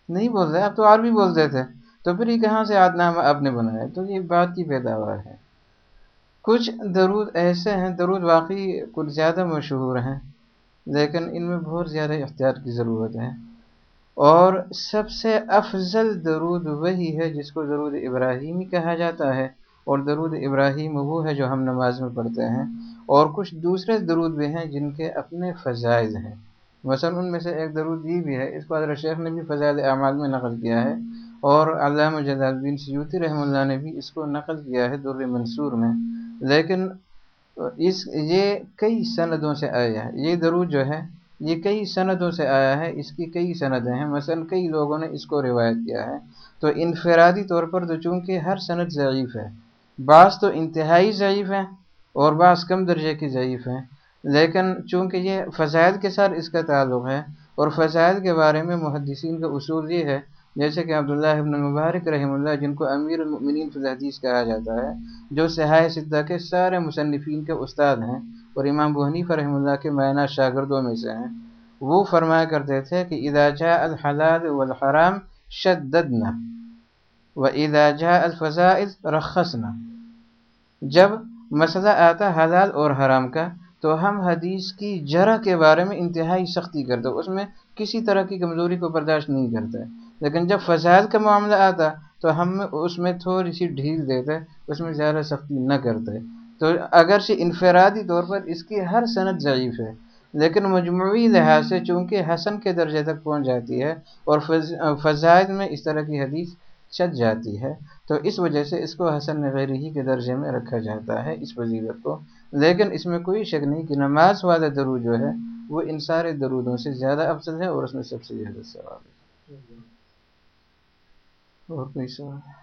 نہیں بولتے اب تو عربی بولتے تھے۔ تو پھر یہ کہاں سے عہد نامہ آپ نے بنایا؟ تو یہ بات کی پیداوار ہے۔ کچھ درود ایسے ہیں، درود واقعی کچھ زیادہ مشہور ہیں، لیکن ان میں بہت زیادہ اختیار کی ضرورت ہے۔ اور سب سے افضل درود وہی ہے جس کو درود ابراہیمی کہا جاتا ہے اور درود ابراہیم وہ ہے جو ہم نماز میں پڑھتے ہیں اور کچھ دوسرے درود بھی ہیں جن کے اپنے فضائل ہیں۔ مثلا ان میں سے ایک درود یہ بھی ہے، اس کو حضرت شیخ نے بھی فضائل اعمال میں نقل کیا ہے اور علامہ جلال الدین سیوتی رحمہ اللہ نے بھی اس کو نقل کیا ہے در منصور میں۔ لیکن اس یہ کئی سندوں سے آیا ہے۔ یہ درود جو ہے یہ کئی سندوں سے آیا ہے، اس کی کئی سندیں ہیں۔ مثلا کئی لوگوں نے اس کو روایت کیا ہے۔ تو انفرادی طور پر تو چونکہ ہر سند ضعیف ہے، بعض تو انتہائی ضعیف ہیں اور بعض کم درجے کی ضعیف ہیں۔ لیکن چونکہ یہ فضائد کے ساتھ اس کا تعلق ہے اور فضائد کے بارے میں محدثین کا اصول یہ ہے، جیسے کہ عبداللہ ابن مبارک رحم اللہ، جن کو امیر المؤمنین فی الحدیث کہا جاتا ہے، جو سہائے صدہ کے سارے مصنفین کے استاد ہیں۔ اور امام بہنی فرحم اللہ کے معنی شاگردوں میں سے ہیں، وہ فرمایا کرتے تھے کہ اذا جاء الحلال والحرام شددنا و اذا جاء الفضائل رخصنا۔ جب مسئلہ آتا حلال اور حرام کا، تو ہم حدیث کی جرح کے بارے میں انتہائی سختی کرتے، اس میں کسی طرح کی کمزوری کو برداشت نہیں کرتے۔ لیکن جب فضائل کا معاملہ آتا، تو ہم اس میں تھوڑی سی ڈھیل دیتے، اس میں زیادہ سختی نہ کرتے۔ تو اگرچہ انفرادی طور پر اس کی ہر صنعت ضعیف ہے، لیکن مجموعی لحاظ سے چونکہ حسن کے درجے تک پہنچ جاتی ہے اور فضائل میں اس طرح کی حدیث چت جاتی ہے، تو اس وجہ سے اس کو حسن غیر ہی کے درجے میں رکھا جاتا ہے اس وزیرت کو۔ لیکن اس میں کوئی شک نہیں کہ نماز والا درود جو ہے، وہ ان سارے درودوں سے زیادہ افضل ہے اور اس میں سب سے زیادہ ثواب ہے۔ اور کوئی سوال؟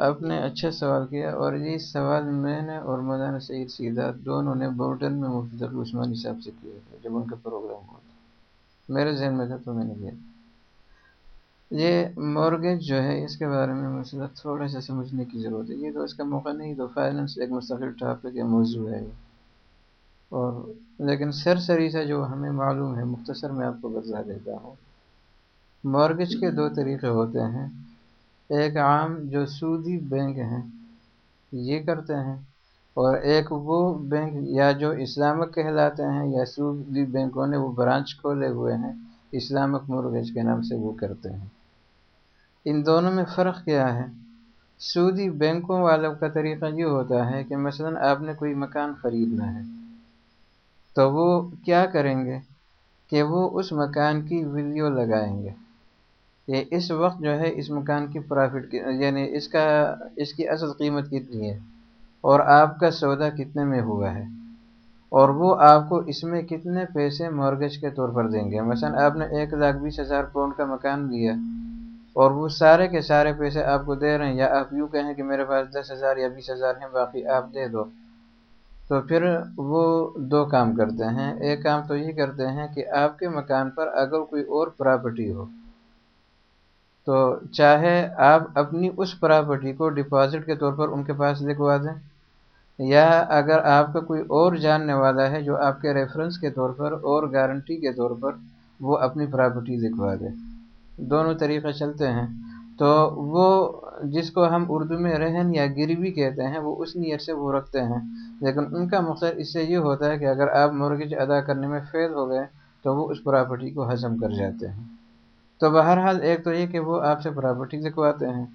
آپ نے اچھا سوال کیا اور یہ سوال میں نے اور مولانا سعید سیدہ دونوں نے بورڈن میں مفید العثمانی صاحب سے کیا تھا جب ان کا پروگرام ہوا تھا۔ میرے ذہن میں تھا تو میں نے دیا یہ مورگیج جو ہے اس کے بارے میں مسئلہ تھوڑا سا سمجھنے کی ضرورت ہے۔ یہ تو اس کا موقع نہیں تو فائننس ایک مستقل ٹاپک یا موضوع ہے۔ اور لیکن سر سری سے جو ہمیں معلوم ہے، مختصر میں آپ کو بتلا دیتا ہوں۔ مورگیج کے دو طریقے ہوتے ہیں۔ ایک عام جو سودی بینک ہیں۔ یہ کرتے ہیں۔ اور ایک وہ بینک یا جو اسلامک کہلاتے ہیں یا سودی بینکوں نے وہ برانچ کھولے ہوئے ہیں۔ اسلامک مورگیج کے نام سے وہ کرتے ہیں۔ ان دونوں میں فرق کیا ہے؟ سودی بینکوں والوں کا طریقہ یہ ہوتا ہے کہ مثلا آپ نے کوئی مکان خریدنا ہے، تو وہ کیا کریں گے؟ کہ وہ اس مکان کی ویڈیو لگائیں گے۔ کہ اس وقت جو ہے اس مکان کی پرافٹ یعنی اس کا اس کی اصل قیمت کتنی ہے؟ اور آپ کا سودا کتنے میں ہوا ہے؟ اور وہ آپ کو اس میں کتنے پیسے مورگج کے طور پر دیں گے؟ مثلا آپ نے ایک لاکھ بیس ہزار پاؤنڈ کا مکان دیا اور وہ سارے کے سارے پیسے آپ کو دے رہے ہیں، یا آپ یوں کہیں کہ میرے پاس دس ہزار یا بیس ہزار ہیں، باقی آپ دے دو۔ تو پھر وہ دو کام کرتے ہیں۔ ایک کام تو یہ کرتے ہیں کہ آپ کے مکان پر اگر کوئی اور پراپرٹی ہو تو چاہے آپ اپنی اس پراپرٹی کو ڈپازٹ کے طور پر ان کے پاس لکھوا دیں، یا اگر آپ کا کوئی اور جاننے والا ہے جو آپ کے ریفرنس کے طور پر اور گارنٹی کے طور پر وہ اپنی پراپرٹی لکھوا دے۔ دونوں طریقے چلتے ہیں۔ تو وہ جس کو ہم اردو میں رہن یا گروی کہتے ہیں، وہ اس نیت سے وہ رکھتے ہیں۔ لیکن ان کا مقصد اس سے یہ ہوتا ہے کہ اگر آپ مرگج ادا کرنے میں فیل ہو گئے، تو وہ اس پراپرٹی کو ہضم کر جاتے ہیں۔ تو بہرحال ایک تو یہ کہ وہ آپ سے پراپرٹی لکھواتے ہیں۔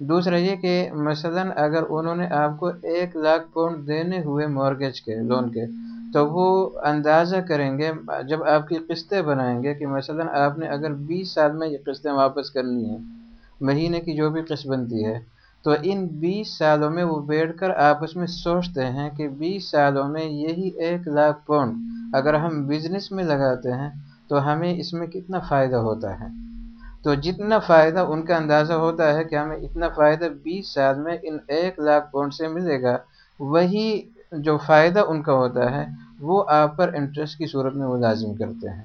دوسرا یہ کہ مثلا اگر انہوں نے آپ کو ایک لاکھ پاؤنڈ دینے ہوئے مورگیج کے لون کے، تو وہ اندازہ کریں گے جب آپ کی قسطیں بنائیں گے کہ مثلا آپ نے اگر بیس سال میں یہ قسطیں واپس کرنی ہیں، مہینے کی جو بھی قسط بنتی ہے، تو ان بیس سالوں میں وہ بیٹھ کر آپس میں سوچتے ہیں کہ بیس سالوں میں یہی ایک لاکھ پاؤنڈ اگر ہم بزنس میں لگاتے ہیں تو ہمیں اس میں کتنا فائدہ ہوتا ہے۔ تو جتنا فائدہ ان کا اندازہ ہوتا ہے کہ ہمیں اتنا فائدہ بیس سال میں ان ایک لاکھ پاؤنڈ سے ملے گا، وہی جو فائدہ ان کا ہوتا ہے، وہ آپ پر انٹرسٹ کی صورت میں وہ لازم کرتے ہیں۔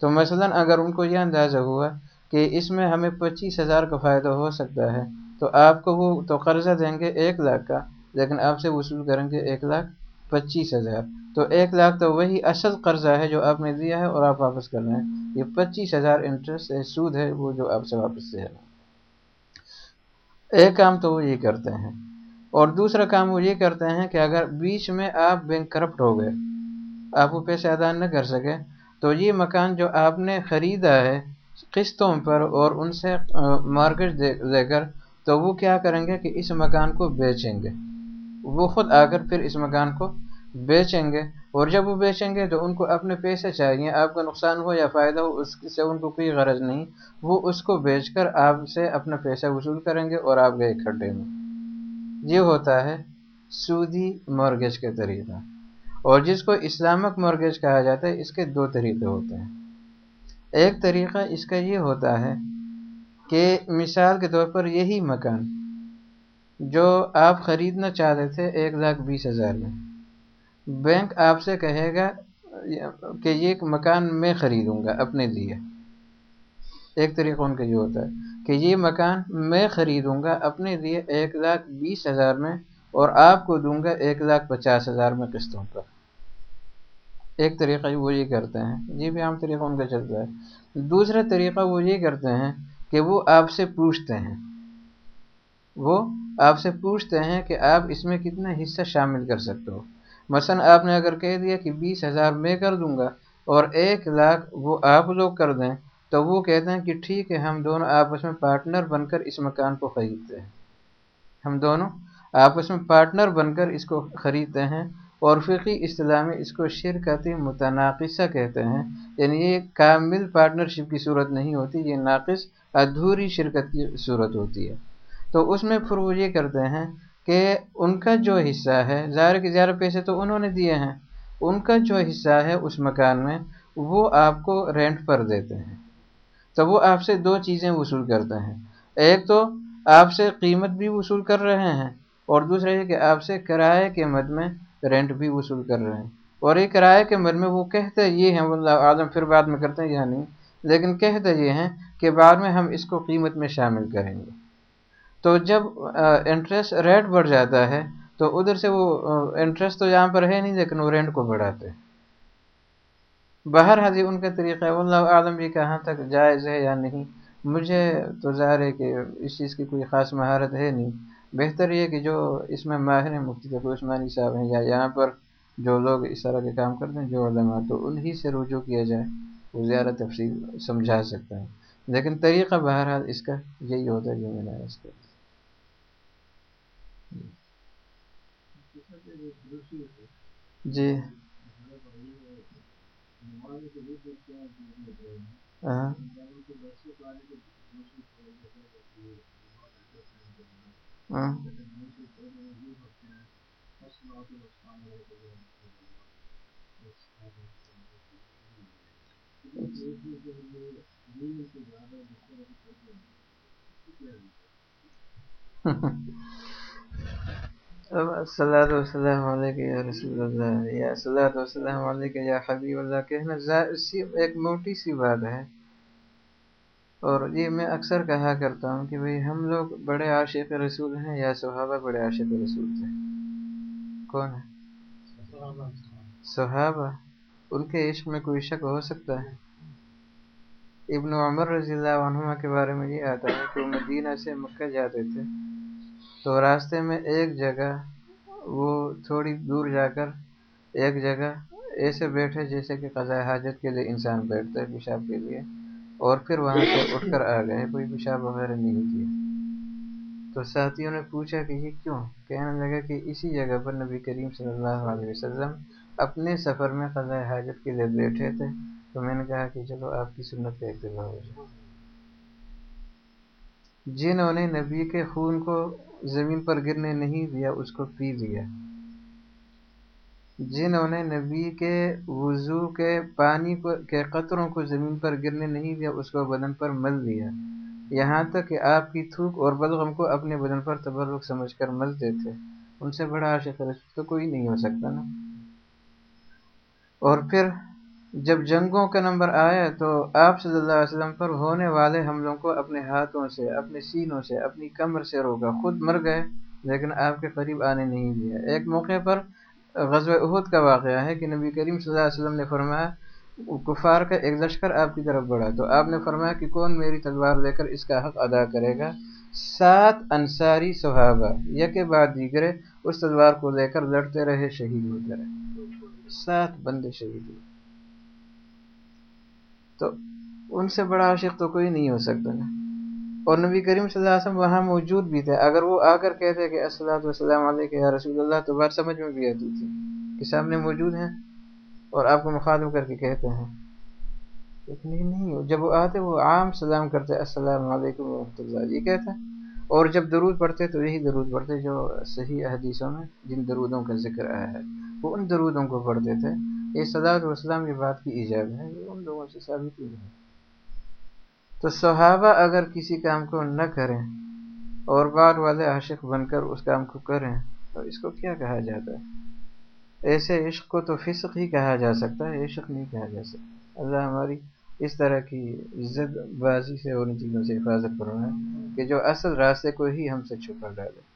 تو مثلا اگر ان کو یہ اندازہ ہوا کہ اس میں ہمیں پچیس ہزار کا فائدہ ہو سکتا ہے، تو آپ کو وہ تو قرضہ دیں گے ایک لاکھ کا، لیکن آپ سے وصول کریں گے ایک لاکھ۔ پچیس ہزار۔ تو ایک لاکھ تو وہی اصل قرضہ ہے جو آپ نے دیا ہے اور آپ واپس کر رہے ہیں یہ پچیس ہزار انٹرسٹ ہے، سود ہے، وہ جو آپ سے واپس دے رہے ہیں۔ ایک کام تو وہ یہ کرتے ہیں۔ اور دوسرا کام وہ یہ کرتے ہیں کہ اگر بیچ میں آپ بینک کرپٹ ہو گئے، آپ وہ پیسے ادا نہ کر سکے تو یہ مکان جو آپ نے خریدا ہے قسطوں پر اور ان سے مارکیٹ دے کر، تو وہ کیا کریں گے کہ اس مکان کو بیچیں گے۔ وہ خود آ کر پھر اس مکان کو بیچیں گے اور جب وہ بیچیں گے تو ان کو اپنے پیسے چاہیے، آپ کا نقصان ہو یا فائدہ ہو، اس سے ان کو کوئی غرض نہیں۔ وہ اس کو بیچ کر آپ سے اپنا پیسہ وصول کریں گے اور آپ گئے کھڈے میں۔ یہ ہوتا ہے سودی مورگیج کے طریقہ۔ اور جس کو اسلامک مورگیج کہا جاتا ہے، اس کے دو طریقے ہوتے ہیں۔ ایک طریقہ اس کا یہ ہوتا ہے کہ مثال کے طور پر یہی مکان جو آپ خریدنا چاہتے تھے ایک لاکھ بیس ہزار میں۔ بینک آپ سے کہے گا کہ یہ مکان میں خریدوں گا اپنے لیے۔ ایک طریقہ ان کا یہ ہوتا ہے کہ یہ مکان میں خریدوں گا اپنے لیے ایک لاکھ بیس ہزار میں اور آپ کو دوں گا ایک لاکھ پچاس ہزار میں قسطوں پر۔ ایک طریقہ وہ یہ کرتے ہیں۔ یہ بھی عام طریقہ ان کا چلتا ہے۔ دوسرا طریقہ وہ یہ کرتے ہیں کہ وہ آپ سے پوچھتے ہیں۔ وہ آپ سے پوچھتے ہیں کہ آپ اس میں کتنا حصہ شامل کر سکتے ہو۔ مثلا آپ نے اگر کہہ دیا کہ بیس ہزار میں کر دوں گا اور ایک لاکھ وہ آپ لوگ کر دیں، تو وہ کہتے ہیں کہ ٹھیک ہے، ہم دونوں آپس میں پارٹنر بن کر اس مکان کو خریدتے ہیں۔ ہم دونوں آپس میں پارٹنر بن کر اس کو خریدتے ہیں اور فقی اصطلاح میں اس کو شرکتی متناقصہ کہتے ہیں۔ یعنی یہ کامل پارٹنرشپ کی صورت نہیں ہوتی، یہ ناقص ادھوری شرکت کی صورت ہوتی ہے۔ تو اس میں پھر وہ یہ کرتے ہیں کہ ان کا جو حصہ ہے ظاہر کے زیادہ پیسے تو انہوں نے دیے ہیں، ان کا جو حصہ ہے اس مکان میں، وہ آپ کو رینٹ پر دیتے ہیں۔ تو وہ آپ سے دو چیزیں وصول کرتے ہیں۔ ایک تو آپ سے قیمت بھی وصول کر رہے ہیں اور دوسرا یہ کہ آپ سے کرائے کے مد میں رینٹ بھی وصول کر رہے ہیں۔ اور یہ کرائے کے مد میں وہ کہتے یہ ہیں اللہ عالم پھر بعد میں کرتے ہیں یا نہیں، لیکن کہتے یہ ہیں کہ بعد میں ہم اس کو قیمت میں شامل کریں گے۔ تو جب انٹرسٹ ریٹ بڑھ جاتا ہے، تو ادھر سے وہ انٹرسٹ تو یہاں پر ہے نہیں، لیکن وہ رینٹ کو بڑھاتے ہیں۔ باہر حاضی ان کا طریقہ اللہ عالم بھی کہاں تک جائز ہے یا نہیں۔ مجھے تو ظاہر ہے کہ اس چیز کی کوئی خاص مہارت ہے نہیں۔ بہتر یہ کہ جو اس میں ماہر مفتی تقوی عثمانی صاحب ہیں، یا یہاں پر جو لوگ اس طرح کے کام کرتے ہیں، جو علماء، تو انہی سے رجوع کیا جائے، وہ زیادہ تفصیل سمجھا سکتا ہے لیکن طریقہ بہرحال اس کا یہی ہوتا ہے جو میں نے اس کا جی۔ ہاں۔ ہاں۔ صلاح وسلم علیہ رسول اللہ، یا صلاح وسلم علیہ یا حبیب اللہ کہنا ایک موٹی سی بات ہے۔ اور یہ میں اکثر کہا کرتا ہوں کہ بھئی ہم لوگ بڑے عاشق رسول ہیں یا صحابہ بڑے عاشق رسول تھے۔ کون ہے؟ صحابہ۔ ان کے عشق میں کوئی شک ہو سکتا ہے؟ ابن عمر رضی اللہ عنہ کے بارے میں یہ آتا ہے کہ وہ مدینہ سے مکہ جاتے تھے۔ تو راستے میں ایک جگہ وہ تھوڑی دور جا کر ایک جگہ ایسے بیٹھے جیسے کہ قضاء حاجت کے لیے انسان بیٹھتا ہے پیشاب کے لیے اور پھر وہاں سے اٹھ کر آ گئے کوئی پیشاب وغیرہ نہیں کیا تو ساتھیوں نے پوچھا کہ یہ کیوں؟ کہنے لگا کہ اسی جگہ پر نبی کریم صلی اللہ علیہ وسلم اپنے سفر میں قضاء حاجت کے لیے بیٹھے تھے۔ تو میں نے کہا کہ چلو آپ کی سنت کا اتباع ہو جائے۔ جنہوں نے نبی کے خون کو زمین پر گرنے نہیں دیا، اس کو پی لیا۔ جنہوں نے نبی کے وضو کے پانی کو، کے قطروں کو زمین پر گرنے نہیں دیا، اس کو بدن پر مل دیا۔ یہاں تک کہ آپ کی تھوک اور بلغم کو اپنے بدن پر تبرک سمجھ کر ملتے تھے ان سے بڑا عاشق رسول تو کوئی نہیں ہو سکتا نا۔ اور پھر جب جنگوں کا نمبر آیا تو آپ صلی اللہ علیہ وسلم پر ہونے والے حملوں کو اپنے ہاتھوں سے، اپنے سینوں سے، اپنی کمر سے روکا۔ خود مر گئے، لیکن آپ کے قریب آنے نہیں دیا۔ ایک موقع پر غزوہ احد کا واقعہ ہے کہ نبی کریم صلی اللہ علیہ وسلم نے فرمایا، کفار کا ایک لشکر آپ کی طرف بڑھا۔ تو آپ نے فرمایا کہ کون میری تلوار لے کر اس کا حق ادا کرے گا؟ سات انصاری صحابہ یا بعد دیگرے اس تلوار کو لے کر لڑتے رہے، شہید ہوتے رہے۔ سات بندے شہید ہوئے۔ تو ان سے بڑا عاشق تو کوئی نہیں ہو سکتا نا۔ اور نبی کریم صلی اللہ علیہ وسلم وہاں موجود بھی تھے۔ اگر وہ آ کر کہتے کہ السلام وسلم علیہ یا رسول اللہ تو بات سمجھ میں بھی آتی تھی کہ سامنے موجود ہیں اور آپ کو مخاطب کر کے کہتے ہیں۔ لیکن نہیں جب وہ آتے وہ عام سلام کرتے، السلام علیکم و رحمۃ اللہ۔ یہ کہتے ہیں۔ اور جب درود پڑھتے تو یہی درود پڑھتے جو صحیح حدیثوں میں جن درودوں کا ذکر آیا ہے، وہ ان درودوں کو پڑھتے تھے۔ یہ صلاح وسلام کی بات کی ایجاد ہے، یہ ان لوگوں سے ثابت ہوئی ہے۔ تو صحابہ اگر کسی کام کو نہ کریں اور بعد والے عاشق بن کر اس کام کو کریں، تو اس کو کیا کہا جاتا ہے؟ ایسے عشق کو تو فسق ہی کہا جا سکتا ہے، عشق نہیں کہا جا سکتا۔ اللہ ہماری اس طرح کی زد بازی سے اور ان چیزوں سے حفاظت کرنا ہے کہ جو اصل راستے کو ہی ہم سے چھپا ڈالے۔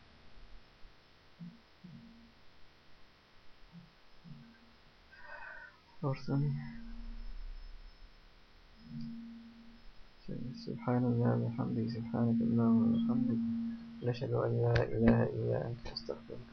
سبحان الله وبحمده سبحانك اللهم وبحمدك. نشهد أن لا إله إلا أنت أستغفرك.